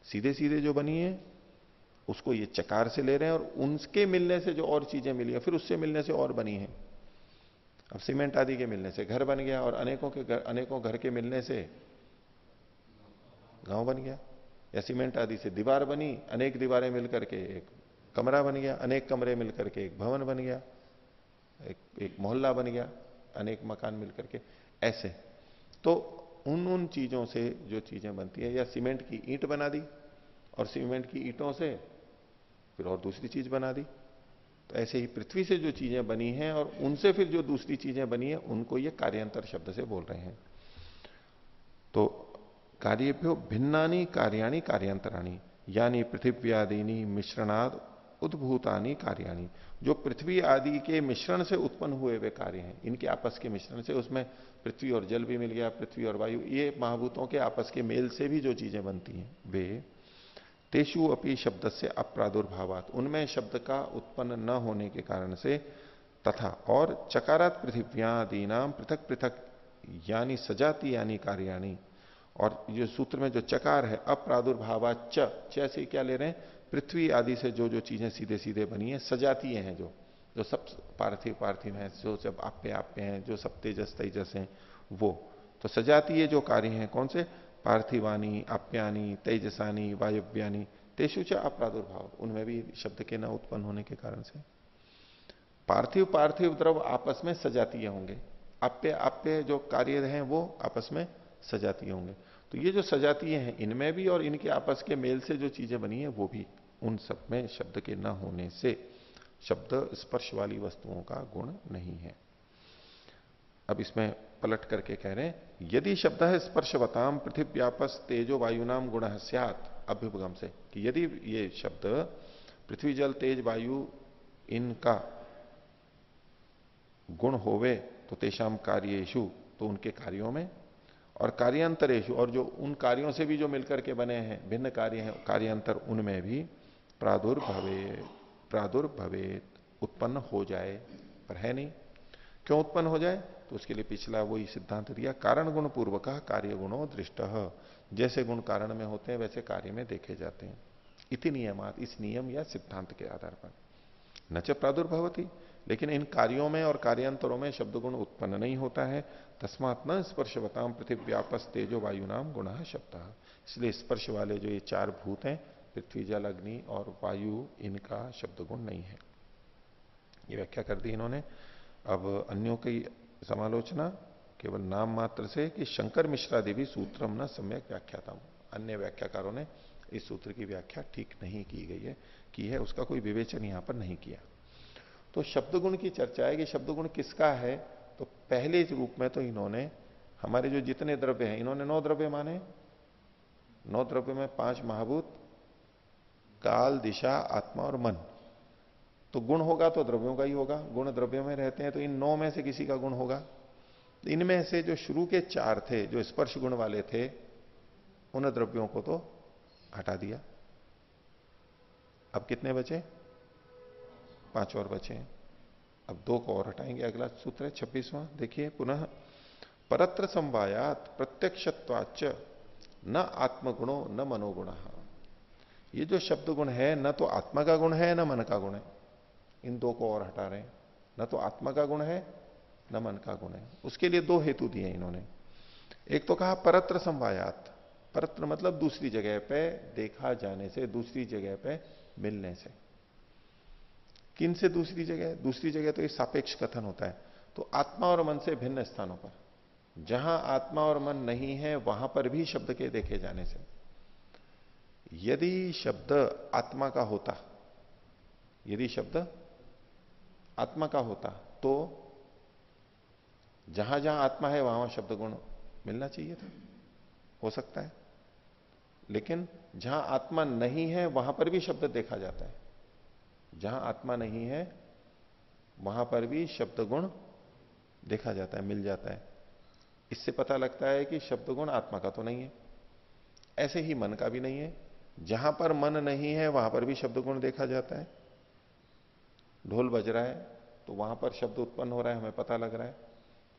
सीधे सीधे जो बनी है, उसको ये चकार से ले रहे हैं और उनके मिलने से जो और चीज़ें मिली है, फिर उससे मिलने से और बनी है। अब सीमेंट आदि के मिलने से घर बन गया और अनेकों के घर, अनेकों घर के मिलने से गाँव बन गया या सीमेंट आदि से दीवार बनी, अनेक दीवारें मिलकर के एक कमरा बन गया अनेक कमरे मिलकर के एक भवन बन गया एक, एक मोहल्ला बन गया अनेक मकान मिलकर के ऐसे। तो उन उन चीज़ों से जो चीज़ें बनती है या सीमेंट की ईंट बना दी और सीमेंट की ईंटों से फिर और दूसरी चीज़ बना दी। तो ऐसे ही पृथ्वी से जो चीज़ें बनी हैं और उनसे फिर जो दूसरी चीज़ें बनी है उनको ये कार्यांतर शब्द से बोल रहे हैं। तो कार्यभ्यो भिन्नानी कार्याणी कार्यांतराणी यानी पृथ्व्यादिनी मिश्रणाद उद्भूतानी कार्याणी, जो पृथ्वी आदि के मिश्रण से उत्पन्न हुए हुए कार्य हैं। इनके आपस के मिश्रण से उसमें पृथ्वी और जल भी मिल गया, पृथ्वी और वायु, ये महाभूतों के आपस के मेल से भी जो चीज़ें बनती हैं, वे तेषु अपनी शब्द से अप्रादुर्भावात। उनमें शब्द का उत्पन्न न होने के कारण से तथा और चकारात पृथ्व्यादीनाम पृथक पृथक यानी सजाती यानी कार्याणी, और ये सूत्र में जो चकार है अप्रादुर्भावा च से क्या ले रहे हैं? पृथ्वी आदि से जो जो चीज़ें सीधे सीधे बनी है, सजातीय हैं जो जो सब पार्थिव पार्थिव हैं, जो सब आप्य आप्य हैं, जो सब तेजस तेजस हैं, वो। तो सजातीय जो कार्य हैं कौन से? पार्थिवानी, आप्यानी, तेजसानी, वायव्यानी तेषु च अप्रादुर्भाव, उनमें भी शब्द के न उत्पन्न होने के कारण से। पार्थिव पार्थिव द्रव आपस में सजातीय होंगे। आप्य आप्य जो कार्य हैं वो आपस में सजातीय होंगे। तो ये जो सजातीय हैं, इनमें भी और इनके आपस के मेल से जो चीज़ें बनी है, वो भी। उन सब में शब्द के न होने से शब्द स्पर्श वाली वस्तुओं का गुण नहीं है। अब इसमें पलट करके कह रहे हैं, यदि शब्द है स्पर्शवताम पृथ्वी व्यापस तेजो वायुनाम गुण सियात, अभ्युपगम से, कि यदि ये शब्द पृथ्वी जल तेज वायु इनका गुण होवे तो तेषाम कार्येशु तो उनके कार्यों में, और कार्यांतरेशु और जो उन कार्यों से भी जो मिलकर के बने हैं, भिन्न कार्य हैं, कार्यांतर उनमें भी प्रादुर्भवे प्रादुर्भवे उत्पन्न हो जाए, पर है नहीं। क्यों उत्पन्न हो जाए? तो उसके लिए पिछला वही सिद्धांत दिया, कारण गुण पूर्वक कार्य गुणों दृष्ट। जैसे गुण कारण में होते हैं, वैसे कार्य में देखे जाते हैं। इति नियमात, इस नियम या सिद्धांत के आधार पर। न च प्रादुर्भवती, लेकिन इन कार्यों में और कार्यांतरों में शब्द गुण उत्पन्न नहीं होता है। तस्मात न स्पर्शवताम पृथ्व्यापस तेजो वायु नाम गुण शब्द। इसलिए स्पर्श वाले जो ये चार भूत हैं पृथ्वी जल अग्नि और वायु इनका शब्द गुण नहीं है। ये व्याख्या कर दी इन्होंने। अब अन्यों की समालोचना केवल नाम मात्र से कि शंकर मिश्रा देवी सूत्रम न सम्यक व्याख्याता अन्य व्याख्याकारों ने इस सूत्र की व्याख्या ठीक नहीं की गई है, की है, उसका कोई विवेचन यहाँ पर नहीं किया। तो शब्द गुण की चर्चा है कि शब्द गुण किसका है? तो पहले रूप में तो इन्होंने हमारे जो जितने द्रव्य हैं, इन्होंने नौ द्रव्य माने। नौ द्रव्य में पाँच महाभूत काल, दिशा, आत्मा और मन। तो गुण होगा तो द्रव्यों का ही होगा। गुण द्रव्यों में रहते हैं तो इन नौ में से किसी का गुण होगा। इनमें से जो शुरू के चार थे, जो स्पर्श गुण वाले थे, उन द्रव्यों को तो हटा दिया। अब कितने बचे? पाँच और बचे अब दो को और हटाएँगे। अगला सूत्र है छब्बीसवां। देखिए, पुनः, परत्र संवायात प्रत्यक्षत्वाच न आत्मगुणो न मनोगुण। ये जो शब्द गुण है, न तो आत्मा का गुण है, न मन का गुण है। इन दो को और हटा रहे हैं। न तो आत्मा का गुण है, न मन का गुण है। उसके लिए दो हेतु दिए इन्होंने। एक तो कहा परत्र संवायात। परत्र मतलब दूसरी जगह पे देखा जाने से, दूसरी जगह पे मिलने से। किन से दूसरी जगह? दूसरी जगह तो ये सापेक्ष कथन होता है। तो आत्मा और मन से भिन्न स्थानों पर। जहाँ आत्मा और मन नहीं है, वहाँ पर भी शब्द के देखे जाने से। यदि शब्द आत्मा का होता, यदि शब्द आत्मा का होता तो जहाँ जहाँ आत्मा है, वहाँ वहाँ शब्द गुण मिलना चाहिए था। हो सकता है। लेकिन जहाँ आत्मा नहीं है, वहाँ पर भी शब्द देखा जाता है। जहाँ आत्मा नहीं है, वहाँ पर भी शब्द गुण देखा जाता है, मिल जाता है। इससे पता लगता है कि शब्द गुण आत्मा का तो नहीं है। ऐसे ही मन का भी नहीं है। जहाँ पर मन नहीं है, वहाँ पर भी शब्द गुण देखा जाता है। ढोल बज रहा है तो वहाँ पर शब्द उत्पन्न हो रहा है, हमें पता लग रहा है।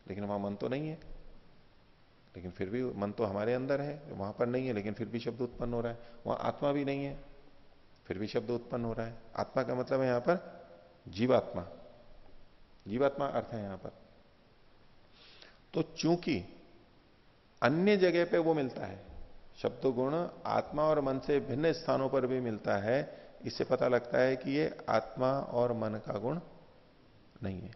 लेकिन वहाँ मन तो नहीं है। लेकिन फिर भी मन तो हमारे अंदर है, वहाँ पर नहीं है, लेकिन फिर भी शब्द उत्पन्न हो रहा है। वहाँ आत्मा भी नहीं है, फिर भी शब्द उत्पन्न हो रहा है। आत्मा का मतलब है यहाँ पर जीवात्मा। जीवात्मा अर्थ है यहाँ पर। तो चूँकि अन्य जगह पे वो मिलता है शब्द गुण आत्मा और मन से भिन्न स्थानों पर भी मिलता है, इससे पता लगता है कि ये आत्मा और मन का गुण नहीं है।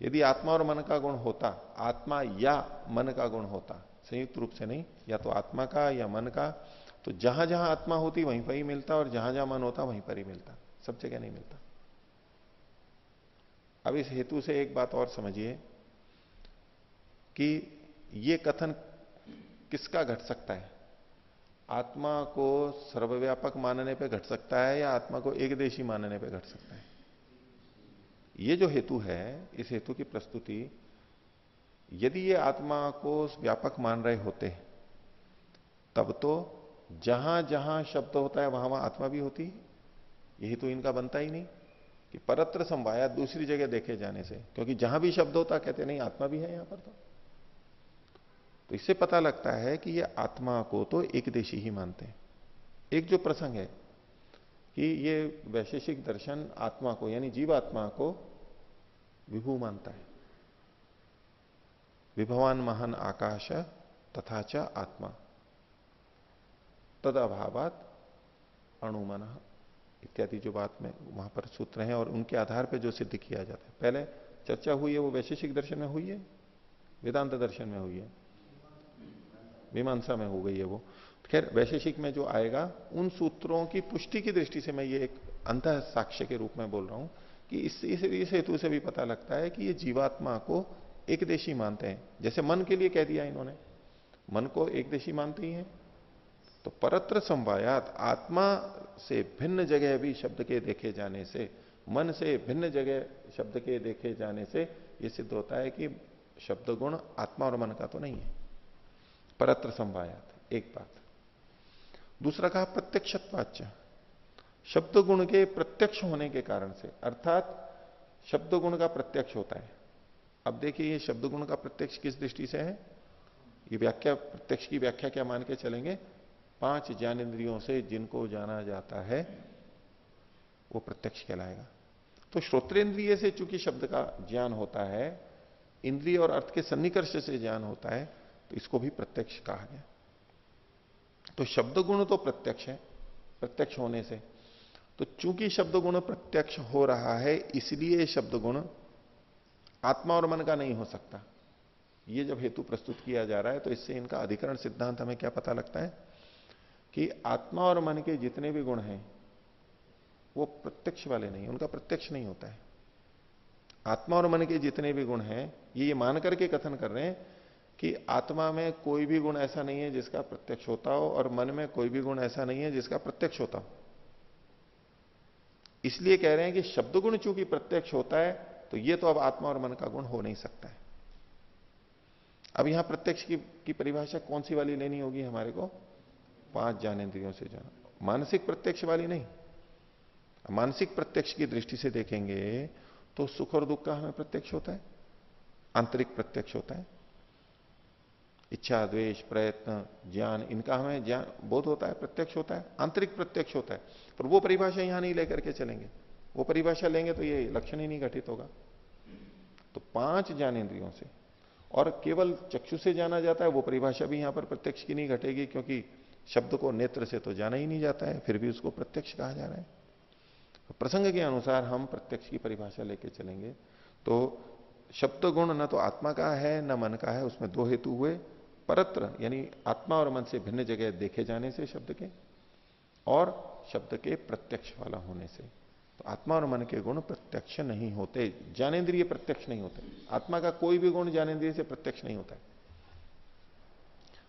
यदि आत्मा और मन का गुण होता, आत्मा या मन का गुण होता, संयुक्त रूप से नहीं, या तो आत्मा का या मन का तो जहाँ जहाँ आत्मा होती, वहीं पर ही मिलता, और जहाँ जहाँ मन होता, वहीं पर ही मिलता, सब जगह नहीं मिलता। अब इस हेतु से एक बात और समझिए कि ये कथन किसका घट सकता है? आत्मा को सर्वव्यापक मानने पे घट सकता है या आत्मा को एक देशी मानने पे घट सकता है? ये जो हेतु है, इस हेतु की प्रस्तुति, यदि ये आत्मा को व्यापक मान रहे होते, तब तो जहाँ जहाँ शब्द होता है वहाँ वहाँ आत्मा भी होती। यही तो इनका बनता ही नहीं कि परत्र संवाया दूसरी जगह देखे जाने से, क्योंकि जहाँ भी शब्द होता, कहते नहीं, आत्मा भी है यहाँ पर तो। तो इससे पता लगता है कि ये आत्मा को तो एक देशी ही मानते हैं। एक जो प्रसंग है कि ये वैशेषिक दर्शन आत्मा को, यानी जीवात्मा को विभू मानता है। विभवान महान आकाश तथा च आत्मा। तद अभावात अणुमन इत्यादि जो बात में वहाँ पर सूत्र हैं और उनके आधार पर जो सिद्ध किया जाता है। पहले चर्चा हुई है, वो वैशेषिक दर्शन में हुई है, वेदांत दर्शन में हुई है। मीमांसा में हो गई है वो। खैर, वैशेषिक में जो आएगा, उन सूत्रों की पुष्टि की दृष्टि से मैं ये एक अंत साक्ष्य के रूप में बोल रहा हूँ कि इस इस हेतु से भी पता लगता है कि ये जीवात्मा को एक देशी मानते हैं। जैसे मन के लिए कह दिया इन्होंने, मन को एक देशी मानते ही है। तो परत्र संवायात, आत्मा से भिन्न जगह भी शब्द के देखे जाने से, मन से भिन्न जगह शब्द के देखे जाने से यह सिद्ध होता है कि शब्द गुण आत्मा और मन का तो नहीं है। परत्र संवायात, एक बात। दूसरा कहा प्रत्यक्षत्वाच्य शब्द गुण के प्रत्यक्ष होने के कारण से, अर्थात शब्द गुण का प्रत्यक्ष होता है। अब देखिए, ये शब्द गुण का प्रत्यक्ष किस दृष्टि से है? ये व्याख्या, प्रत्यक्ष की व्याख्या क्या मान के चलेंगे? पाँच ज्ञान इंद्रियों से जिनको जाना जाता है, वो प्रत्यक्ष कहलाएगा। तो श्रोत्रेंद्रिय से चूँकि शब्द का ज्ञान होता है, इंद्रिय और अर्थ के सन्निकर्ष से ज्ञान होता है तो इसको भी प्रत्यक्ष कहा गया। तो शब्द गुण तो प्रत्यक्ष है, प्रत्यक्ष होने से। तो चूँकि शब्द गुण प्रत्यक्ष हो रहा है, इसलिए शब्द गुण आत्मा और मन का नहीं हो सकता। ये जब हेतु प्रस्तुत किया जा रहा है तो इससे इनका अधिकरण सिद्धांत हमें क्या पता लगता है? कि आत्मा और मन के जितने भी गुण हैं, वो प्रत्यक्ष वाले नहीं, उनका प्रत्यक्ष नहीं होता है। आत्मा और मन के जितने भी गुण हैं ये मान करके कथन कर रहे हैं कि आत्मा में कोई भी गुण ऐसा नहीं है जिसका प्रत्यक्ष होता हो और मन में कोई भी गुण ऐसा नहीं है जिसका प्रत्यक्ष होता हो। इसलिए कह रहे हैं कि शब्द गुण चूँकि प्रत्यक्ष होता है तो ये तो अब आत्मा और मन का गुण हो नहीं सकता है। अब यहाँ प्रत्यक्ष की, की परिभाषा कौन सी वाली लेनी होगी हमारे को? पाँच ज्ञानेन्द्रियों से जाना। मानसिक प्रत्यक्ष वाली नहीं। मानसिक प्रत्यक्ष की दृष्टि से देखेंगे तो सुख और दुख का हमें प्रत्यक्ष होता है आंतरिक प्रत्यक्ष होता है। इच्छा, द्वेष, प्रयत्न, ज्ञान, इनका हमें ज्ञान बोध होता है, प्रत्यक्ष होता है, आंतरिक प्रत्यक्ष होता है। पर वो परिभाषा यहाँ नहीं लेकर के चलेंगे। वो परिभाषा लेंगे तो ये लक्षण ही नहीं घटित होगा। तो पाँच ज्ञानेन्द्रियों से, और केवल चक्षु से जाना जाता है, वो परिभाषा भी यहाँ पर प्रत्यक्ष की नहीं घटेगी, क्योंकि शब्द को नेत्र से तो जाना ही नहीं जाता है, फिर भी उसको प्रत्यक्ष कहा जा रहा है। तो प्रसंग के अनुसार हम प्रत्यक्ष की परिभाषा लेके चलेंगे। तो शब्द गुण न तो आत्मा का है, न मन का है, उसमें दो हेतु हुए परत्र, यानी आत्मा और मन से भिन्न जगह देखे जाने से शब्द के, और शब्द के प्रत्यक्ष वाला होने से। तो आत्मा और मन के गुण प्रत्यक्ष नहीं होते, ज्ञानेन्द्रिय प्रत्यक्ष नहीं होते। आत्मा का कोई भी गुण ज्ञानेन्द्रिय से प्रत्यक्ष नहीं होता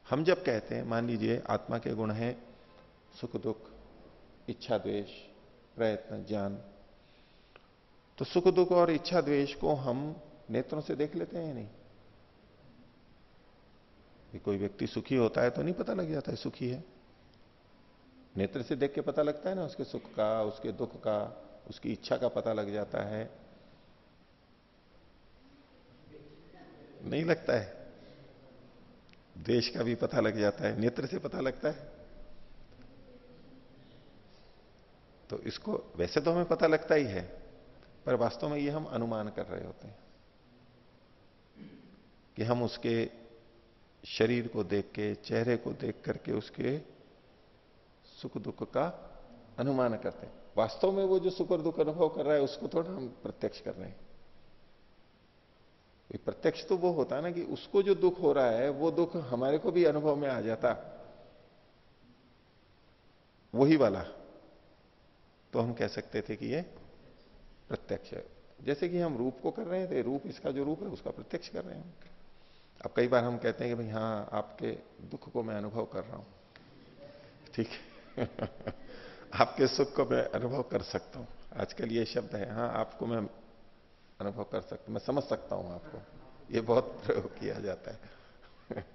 हम जब कहते हैं, मान लीजिए, आत्मा के गुण हैं, सुख दुख, इच्छा द्वेष, प्रयत्न, ज्ञान तो सुख दुख और इच्छा द्वेष को हम नेत्रों से देख लेते हैं नहीं? कि कोई व्यक्ति सुखी होता है तो नहीं पता लग जाता है सुखी है। नेत्र से देख के पता लगता है ना, उसके सुख का, उसके दुख का, उसकी इच्छा का पता लग जाता है। नहीं लगता है। देश का भी पता लग जाता है, नेत्र से पता लगता है। तो इसको वैसे तो हमें पता लगता ही है, पर वास्तव में ये हम अनुमान कर रहे होते हैं कि हम उसके शरीर को देख के, चेहरे को देख करके उसके सुख दुख का अनुमान करते हैं। वास्तव में वो जो सुख और दुख अनुभव कर रहा है, उसको थोड़ा हम प्रत्यक्ष कर रहे हैं। प्रत्यक्ष तो वो होता है ना कि उसको जो दुख हो रहा है, वो दुख हमारे को भी अनुभव में आ जाता। वही वाला। तो हम कह सकते थे कि ये प्रत्यक्ष है। जैसे कि हम रूप को कर रहे थे रूप इसका जो रूप है, उसका प्रत्यक्ष कर रहे हैं। अब कई बार हम कहते हैं कि भाई हाँ आपके दुख को मैं अनुभव कर रहा हूँ। ठीक है? आपके सुख को मैं अनुभव कर सकता हूँ। आजकल ये शब्द है हाँ आपको मैं अनुभव कर सकता मैं समझ सकता हूँ आपको। ये बहुत प्रयोग किया जाता है।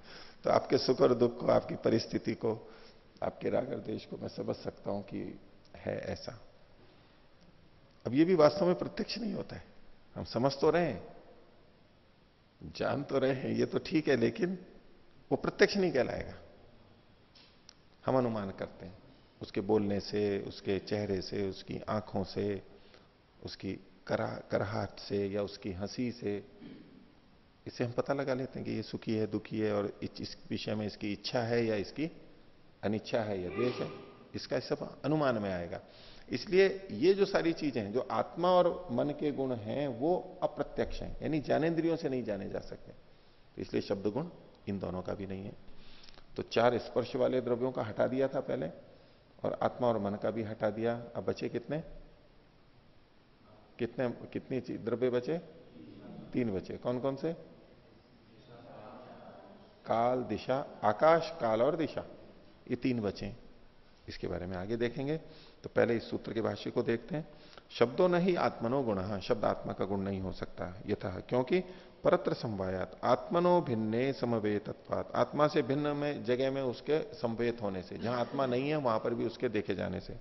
तो आपके सुख और दुख को, आपकी परिस्थिति को, आपके रागर देश को मैं समझ सकता हूँ कि है ऐसा। अब ये भी वास्तव में प्रत्यक्ष नहीं होता है। हम समझ तो रहे हैं जान तो रहे हैं, ये तो ठीक है, लेकिन वो प्रत्यक्ष नहीं कहलाएगा। हम अनुमान करते हैं, उसके बोलने से, उसके चेहरे से, उसकी आँखों से, उसकी करा, कराहट से या उसकी हँसी से, इसे हम पता लगा लेते हैं कि ये सुखी है, दुखी है और इस विषय में इसकी इच्छा है या इसकी अनिच्छा है या द्वेष है। इसका सब अनुमान में आएगा। इसलिए ये जो सारी चीज़ें हैं, जो आत्मा और मन के गुण हैं, वो अप्रत्यक्ष हैं, यानी ज्ञानेन्द्रियों से नहीं जाने जा सकते। तो इसलिए शब्द गुण इन दोनों का भी नहीं है। तो चार स्पर्श वाले द्रव्यों का हटा दिया था पहले, और आत्मा और मन का भी हटा दिया। अब बचे कितने? कितने कितने द्रव्य बचे? तीन बचे। कौन कौन से? काल, दिशा, आकाश, काल और दिशा। ये तीन बचे। इसके बारे में आगे देखेंगे। तो पहले इस सूत्र के भाष्य को देखते हैं। शब्दों नहीं आत्मनो गुण, शब्द आत्मा का गुण नहीं हो सकता, यथा, क्योंकि परत्र संवायात, आत्मनो भिन्ने समवेतत्वात। आत्मा से भिन्न में, जगह में उसके संवेत होने से, जहाँ आत्मा नहीं है, वहाँ पर भी उसके देखे जाने से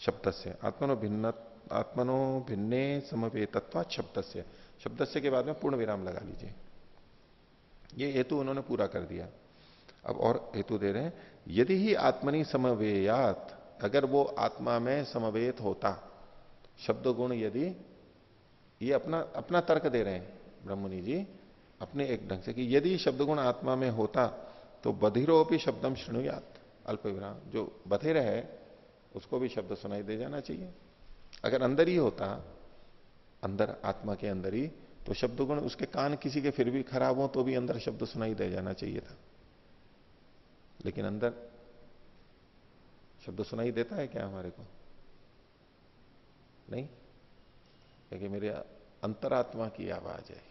शब्द से आत्मनो भिन्न आत्मनो भिन्ने समवेतत्वा शब्द से शब्द से के बाद में पूर्ण विराम लगा लीजिए। ये हेतु उन्होंने पूरा कर दिया। अब और हेतु दे रहे हैं यदि ही आत्मनि समवेयात, अगर वो आत्मा में समवेत होता शब्द गुण यदि, ये अपना अपना तर्क दे रहे हैं ब्रह्मनि जी, अपने एक ढंग से कि यदि शब्द गुण आत्मा में होता तो बधिरोपी शब्दम श्रृणुयात अल्प विराम जो बधिर है, उसको भी शब्द सुनाई दे जाना चाहिए। अगर अंदर ही होता, अंदर, आत्मा के अंदर ही तो शब्द गुण उसके कान किसी के फिर भी खराब हो तो भी अंदर शब्द सुनाई दे जाना चाहिए था। लेकिन अंदर शब्द सुनाई देता है क्या हमारे को? नहीं? क्योंकि मेरे अंतरात्मा की आवाज़ है।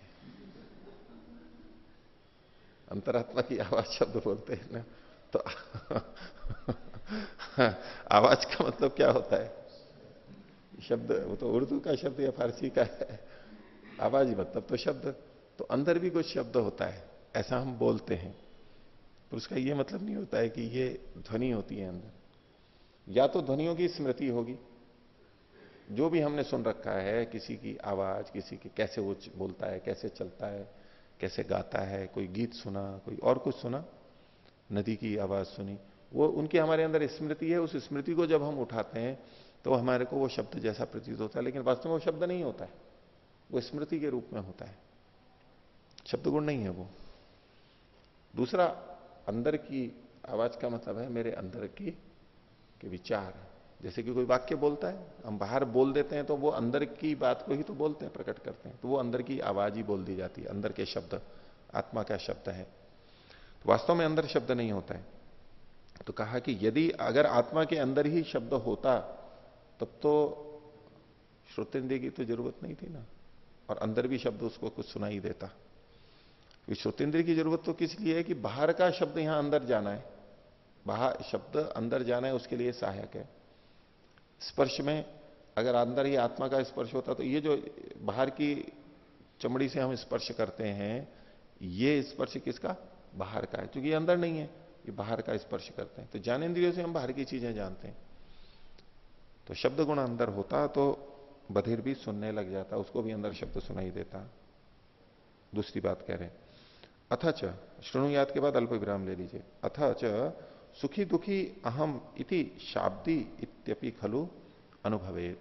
अंतरात्मा की आवाज़ शब्द बोलते हैं ना तो आवाज़ का मतलब क्या होता है? शब्द, वो तो उर्दू का शब्द या फारसी का है। आवाज़ मतलब तो शब्द तो अंदर भी कुछ शब्द होता है, ऐसा हम बोलते हैं। तो उसका यह मतलब नहीं होता है कि ये ध्वनि होती है अंदर। या तो ध्वनियों की स्मृति होगी, जो भी हमने सुन रखा है, किसी की आवाज़, किसी की कैसे वो बोलता है, कैसे चलता है, कैसे गाता है, कोई गीत सुना, कोई और कुछ सुना, नदी की आवाज़ सुनी, वो उनकी हमारे अंदर स्मृति है, उस स्मृति को जब हम उठाते हैं तो हमारे को वो शब्द जैसा प्रतीत होता है, लेकिन वास्तव में वो शब्द नहीं होता है। वो स्मृति के रूप में होता है। शब्द गुण नहीं है वो। दूसरा अंदर की आवाज़ का मतलब है मेरे अंदर की, के विचार जैसे कि कोई वाक्य बोलता है, हम बाहर बोल देते हैं तो वो अंदर की बात को ही तो बोलते हैं, प्रकट करते हैं। तो वो अंदर की आवाज़ ही बोल दी जाती है, अंदर के शब्द, आत्मा का शब्द है। तो वास्तव में अंदर शब्द नहीं होता है। तो कहा कि यदि अगर आत्मा के अंदर ही शब्द होता, तब तो श्रोतेंद्रिय की तो ज़रूरत नहीं थी ना। और अंदर भी शब्द उसको कुछ सुनाई देता। श्रोतेंद्र की ज़रूरत तो किस लिए है कि बाहर का शब्द यहाँ अंदर जाना है? बाहर शब्द अंदर जाना है, उसके लिए सहायक है। स्पर्श में अगर अंदर ही आत्मा का स्पर्श होता तो ये जो बाहर की चमड़ी से हम स्पर्श करते हैं, ये स्पर्श किसका? बाहर का है, क्योंकि ये अंदर नहीं है, ये बाहर का स्पर्श करते हैं। तो ज्ञानेन्द्रियों से हम बाहर की चीज़ें जानते हैं। तो शब्द गुण अंदर होता तो बधिर भी सुनने लग जाता, उसको भी अंदर शब्द सुनाई देता। दूसरी बात कह रहे हैं अथच श्रृणुयाद के बाद अल्प विराम ले लीजिए। अथच सुखी दुखी अहम इति शाब्दी इत्यपि खलु अनुभवेत।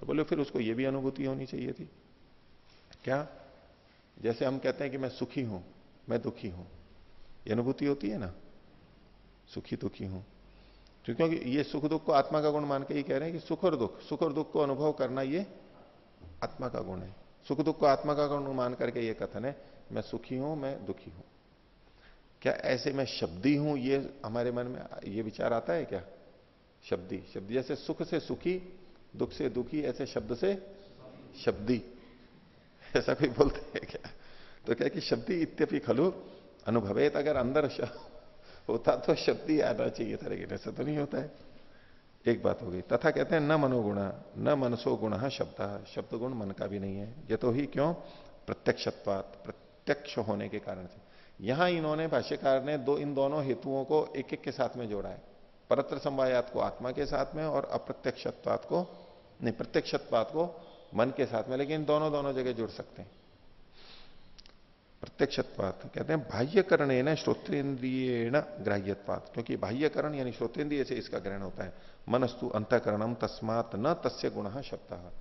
और बोले, फिर उसको यह भी अनुभूति होनी चाहिए थी। क्या? जैसे हम कहते हैं कि मैं सुखी हूँ, मैं दुखी हूँ। ये अनुभूति होती है ना? सुखी दुखी हूँ। क्योंकि ये सुख दुख को आत्मा का गुण मान के ही कह रहे हैं कि सुख और दुख, सुख और दुख को अनुभव करना ये आत्मा का गुण है। सुख दुख को आत्मा का गुण मान करके ये कथन है मैं सुखी हूँ, मैं दुखी हूँ। क्या ऐसे मैं शब्दी हूँ? ये हमारे मन में, ये विचार आता है क्या? शब्दी, शब्द। जैसे सुख से सुखी, दुख से दुखी, ऐसे शब्द से शब्दी। ऐसा कोई बोलते हैं क्या? तो क्या कि शब्दी इत्यपि खलु अनुभवेत। अगर अंदर होता तो शब्दी आना चाहिए था लेकिन ऐसा तो नहीं होता है। एक बात हो गई। तथा कहते हैं, न मनोगुण, न मनसो गुण शब्द। शब्द गुण मन का भी नहीं है। ये तो ही क्यों? प्रत्यक्षत्वात प्रत्यक्ष होने के कारण से। यहाँ इन्होंने भाष्यकार ने दो, इन दोनों हेतुओं को एक एक के साथ में जोड़ा है। परत्र संवायात को आत्मा के साथ में और अप्रत्यक्षत्वात को, नहीं, प्रत्यक्षत्वात को मन के साथ में, लेकिन दोनों दोनों जगह जुड़ सकते हैं। प्रत्यक्षत्वात कहते हैं बाह्यकरण न श्रोतेन्द्रिय ग्राह्यत्वात, क्योंकि बाह्यकरण यानी श्रोतेन्द्रिय से इसका ग्रहण होता है। मनस्तु अंतकरणम तस्मात न तस्य गुण शब्द।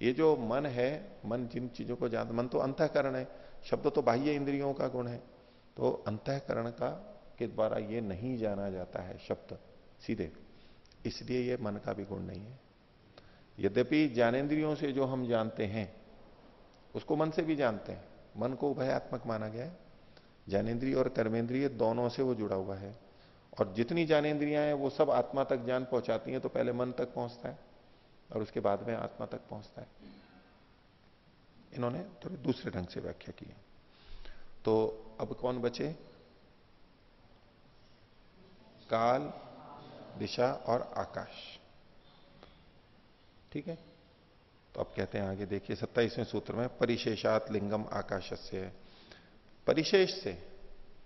ये जो मन है, मन जिन चीज़ों को जानता मन तो अंतकरण है शब्द तो बाह्य इंद्रियों का गुण है। तो अंतकरण का, के द्वारा ये नहीं जाना जाता है शब्द, सीधे। इसलिए ये मन का भी गुण नहीं है। यद्यपि ज्ञानेन्द्रियों से जो हम जानते हैं, उसको मन से भी जानते हैं। मन को उभयात्मक माना गया है। ज्ञानेन्द्रिय और कर्मेंद्रिय दोनों से वो जुड़ा हुआ है। और जितनी ज्ञानेन्द्रियाँ हैं, वो सब आत्मा तक ज्ञान पहुंचाती हैं तो पहले मन तक पहुँचता है, और उसके बाद में आत्मा तक पहुँचता है। इन्होंने थोड़े दूसरे ढंग से व्याख्या की है। तो अब कौन बचे? काल, दिशा और आकाश। ठीक है? तो अब कहते हैं आगे, देखिए, सत्ताईसवें सूत्र में, परिशेषात लिंगम आकाश से परिशेष से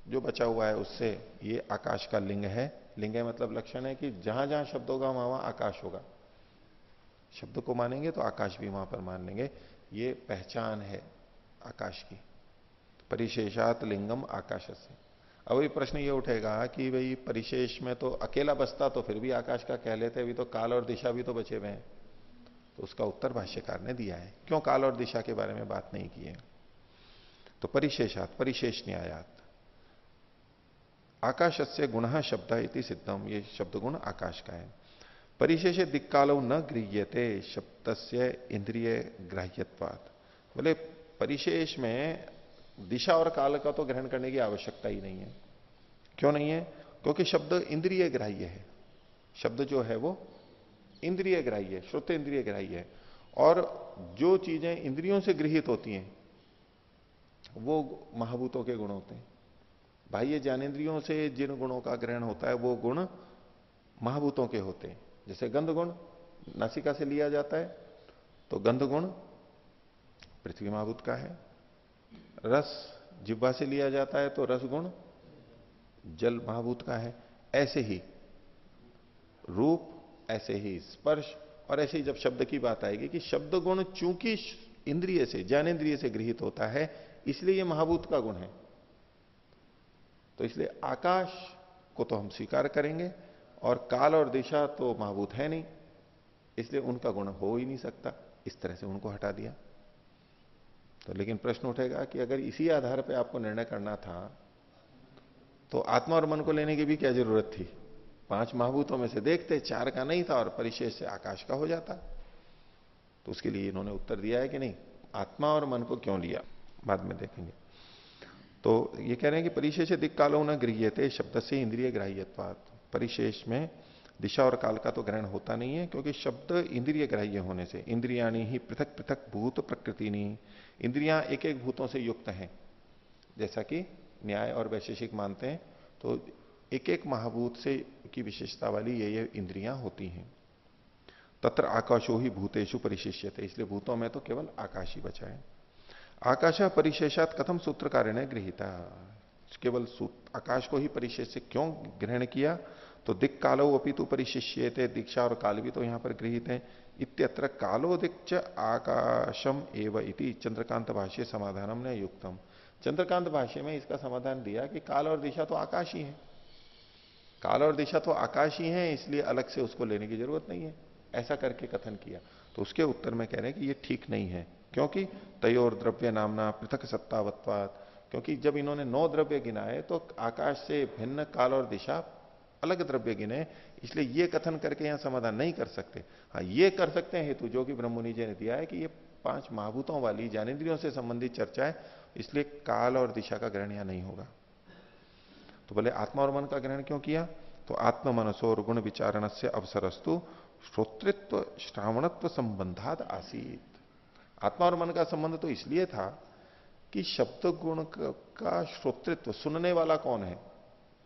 जो बचा हुआ है, उससे ये आकाश का लिंग है। लिंग है मतलब लक्षण है कि जहाँ जहाँ शब्द होगा, वहाँ वहाँ आकाश होगा। शब्द को मानेंगे तो आकाश भी वहाँ पर मान लेंगे। ये पहचान है आकाश की। परिशेषात लिंगम आकाश से अब वही प्रश्न ये उठेगा कि भाई परिशेष में तो अकेला बसता तो फिर भी आकाश का कह लेते, अभी तो काल और दिशा भी तो बचे हुए हैं। तो उसका उत्तर भाष्यकार ने दिया है। क्यों काल और दिशा के बारे में बात नहीं की है? तो परिशेषात, परिशेष न्यायात। आकाश से गुण शब्द इति सिद्धम। ये शब्द गुण आकाश का है। परिशेष दिक्कालो न गृह्यते शब्द से इंद्रिय ग्राह्यत्वात। बोले, परिशेष में दिशा और काल का तो ग्रहण करने की आवश्यकता ही नहीं है। क्यों नहीं है? क्योंकि शब्द इंद्रिय ग्राह्य है। शब्द जो है वो इंद्रिय ग्राह्य है श्रुत इंद्रिय ग्राह्य है। और जो चीज़ें इंद्रियों से गृहित होती हैं, वो महाभूतों के गुण होते हैं। बाह्य ज्ञानेन्द्रियों से जिन गुणों का ग्रहण होता है, वो गुण महाभूतों के होते हैं। जैसे गंध गुण नासिका से लिया जाता है तो गंध गुण पृथ्वी महाभूत का है। रस जिब्बा से लिया जाता है तो रस गुण जल महाभूत का है। ऐसे ही रूप, ऐसे ही स्पर्श, और ऐसे ही जब शब्द की बात आएगी कि शब्द गुण चूँकि इंद्रिय से, ज्ञानेन्द्रिय से गृहित होता है, इसलिए यह महाभूत का गुण है। तो इसलिए आकाश को तो हम स्वीकार करेंगे और काल और दिशा तो महाभूत है नहीं, इसलिए उनका गुण हो ही नहीं सकता। इस तरह से उनको हटा दिया। तो लेकिन प्रश्न उठेगा कि अगर इसी आधार पर आपको निर्णय करना था तो आत्मा और मन को लेने की भी क्या ज़रूरत थी? पाँच महाभूतों में से देखते, चार का नहीं था और परिशेष से आकाश का हो जाता। तो उसके लिए इन्होंने उत्तर दिया है कि नहीं, आत्मा और मन को क्यों लिया? बाद में देखेंगे। तो ये कह रहे हैं कि परिशेष दिक कालो न गृह्यते शब्द से इंद्रिय ग्राह्यत्वात। परिशेष में दिशा और काल का तो ग्रहण होता नहीं है, क्योंकि शब्द इंद्रिय ग्राह्य होने से, इंद्रियाणी ही पृथक पृथक भूत प्रकृति नहीं इंद्रिया एक एक भूतों से युक्त हैं। जैसा कि न्याय और वैशेषिक मानते हैं तो एक एक महाभूत से की विशेषता वाली ये ये इंद्रियाँ होती हैं। तत्र आकाशो ही भूतेशु परिशिष्य थे इसलिए भूतों में तो केवल आकाश ही बचा है। आकाश परिशेषात कथम सूत्र कार्य ने गृहिता? केवल आकाश को ही परिशेष से क्यों ग्रहण किया? तो दिक कालो अपी तो परिशिष्य थे दीक्षा और काल भी तो यहाँ पर गृहित है। इत्यत्र कालो दिक्च आकाशम एव इति चंद्रकांत भाष्य समाधानम ने युक्तम। चंद्रकांत भाष्य में इसका समाधान दिया कि काल और दिशा तो आकाश ही है। काल और दिशा तो आकाश ही है, इसलिए अलग से उसको लेने की ज़रूरत नहीं है। ऐसा करके कथन किया। तो उसके उत्तर में कह रहे हैं कि ये ठीक नहीं है, क्योंकि तयोर द्रव्य नामना पृथक सत्तावत्वाद क्योंकि जब इन्होंने नौ द्रव्य गिनाए तो आकाश से भिन्न काल और दिशा अलग द्रव्य गिने, इसलिए ये कथन करके यहाँ समाधान नहीं कर सकते। हाँ ये कर सकते हैं हेतु, जो कि ब्रह्मणि जी ने दिया है कि ये पाँच महाभूतों वाली ज्ञानेन्द्रियों से संबंधित चर्चा है, इसलिए काल और दिशा का ग्रहण यहाँ नहीं होगा। तो बोले, आत्मा और मन का ग्रहण क्यों किया? तो आत्म मनसो और गुण विचारण से अवसरस्तु श्रोतृत्व श्रावणत्व संबंधात आसीत। आत्मा और मन का संबंध तो इसलिए था कि शब्द गुण का श्रोतृत्व, सुनने वाला कौन है?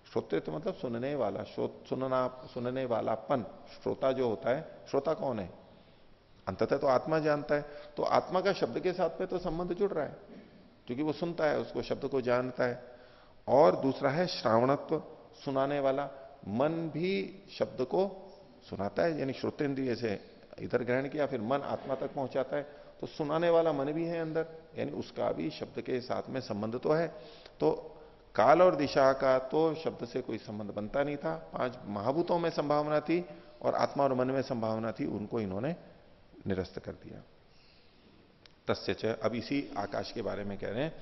श्रोतृत्व मतलब सुनने वाला सुनना, सुनने वालापन, श्रोता जो होता है, श्रोता कौन है? अंततः तो आत्मा जानता है तो आत्मा का शब्द के साथ में तो संबंध जुड़ रहा है, क्योंकि वो सुनता है, उसको शब्द को जानता है। और दूसरा है श्रावणत्व, सुनाने वाला, मन भी शब्द को सुनाता है, यानी श्रोतेन्द्रिय से इधर ग्रहण किया, फिर मन आत्मा तक पहुंचाता है तो सुनाने वाला मन भी है अंदर, यानी उसका भी शब्द के साथ में संबंध तो है। तो काल और दिशा का तो शब्द से कोई संबंध बनता नहीं था। पाँच महाभूतों में संभावना थी और आत्मा और मन में संभावना थी, उनको इन्होंने निरस्त कर दिया। तस्य अब इसी आकाश के बारे में कह रहे हैं,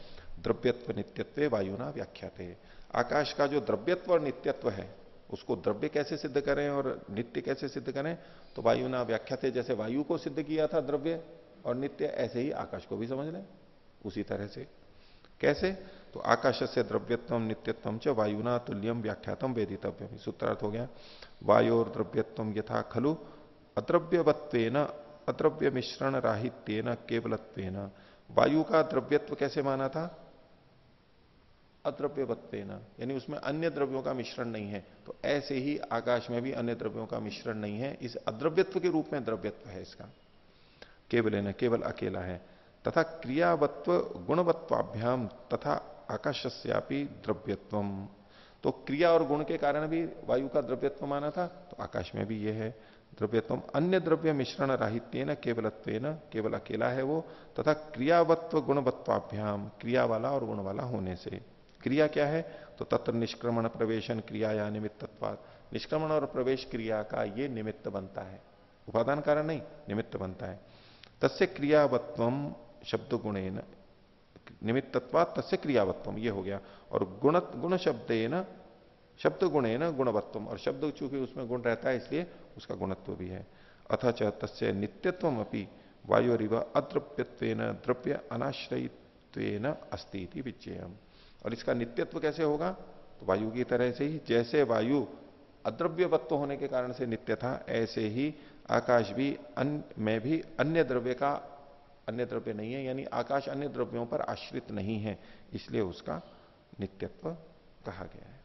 द्रव्यत्व नित्यत्व वायुना व्याख्या आकाश का जो द्रव्यत्व और नित्यत्व है, उसको द्रव्य कैसे सिद्ध करें और नित्य कैसे सिद्ध करें? तो वायुना व्याख्या जैसे वायु को सिद्ध किया था द्रव्य और नित्य ऐसे ही आकाश को भी समझ लें। उसी तरह से। कैसे? तो आकाश से द्रव्यत्व नित्यत्व च वायुना तुल्यम व्याख्यातम वेदितव्य सूत्रार्थ हो गया। वायोर द्रव्यत्व यथा खलु अद्रव्यवत्व अद्रव्य मिश्रण राहित्य केवलत्व वायु का द्रव्यत्व कैसे माना था? अद्रव्यवत्व यानी उसमें अन्य द्रव्यों का मिश्रण नहीं है। तो ऐसे ही आकाश में भी अन्य द्रव्यों का मिश्रण नहीं है। इस अद्रव्यत्व के रूप में द्रव्यत्व है इसका। केवल न केवल अकेला है, तथा क्रियावत्व गुणवत्वाभ्याम तथा आकाशस्यापी द्रव्यत्व तो क्रिया और गुण के कारण भी वायु का द्रव्यत्व माना था तो आकाश में भी यह है। द्रव्यत्व अन्य द्रव्य मिश्रण राहित्य न केवलत्व केवल अकेला है वो, तथा क्रियावत्व गुणवत्वाभ्याम, क्रिया वाला और गुण वाला होने से। क्रिया क्या है? तो तत्र निष्क्रमण प्रवेशन क्रिया या निमित्तत्वाद निष्क्रमण और प्रवेश क्रिया का ये निमित्त बनता है। उपादान कारण नहीं, निमित्त बनता है। तस्य क्रियावत्व शब्द गुणे न निमित्तत्वा तस्य क्रियावत्व, ये हो गया। और गुण गुण शब्द न शब्द गुणे न गुणवत्व, और शब्द चूँकि उसमें गुण रहता है, इसलिए उसका गुणत्व भी है। अथ तस्य नित्यत्व अपनी वायुरिव अद्रव्यत्व द्रव्य अनाश्रयित्व अस्ती विचयम और इसका नित्यत्व कैसे होगा? तो वायु की तरह से ही, जैसे वायु अद्रव्यवत्व होने के कारण से नित्य था, ऐसे ही आकाश भी अन्य, में भी अन्य द्रव्य का, अन्य द्रव्य नहीं है, यानी आकाश अन्य द्रव्यों पर आश्रित नहीं है, इसलिए उसका नित्यत्व कहा गया है।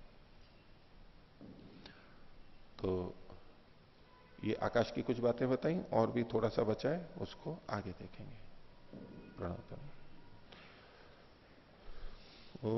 तो ये आकाश की कुछ बातें बताई, और भी थोड़ा सा बचा है, उसको आगे देखेंगे। प्रणव ओ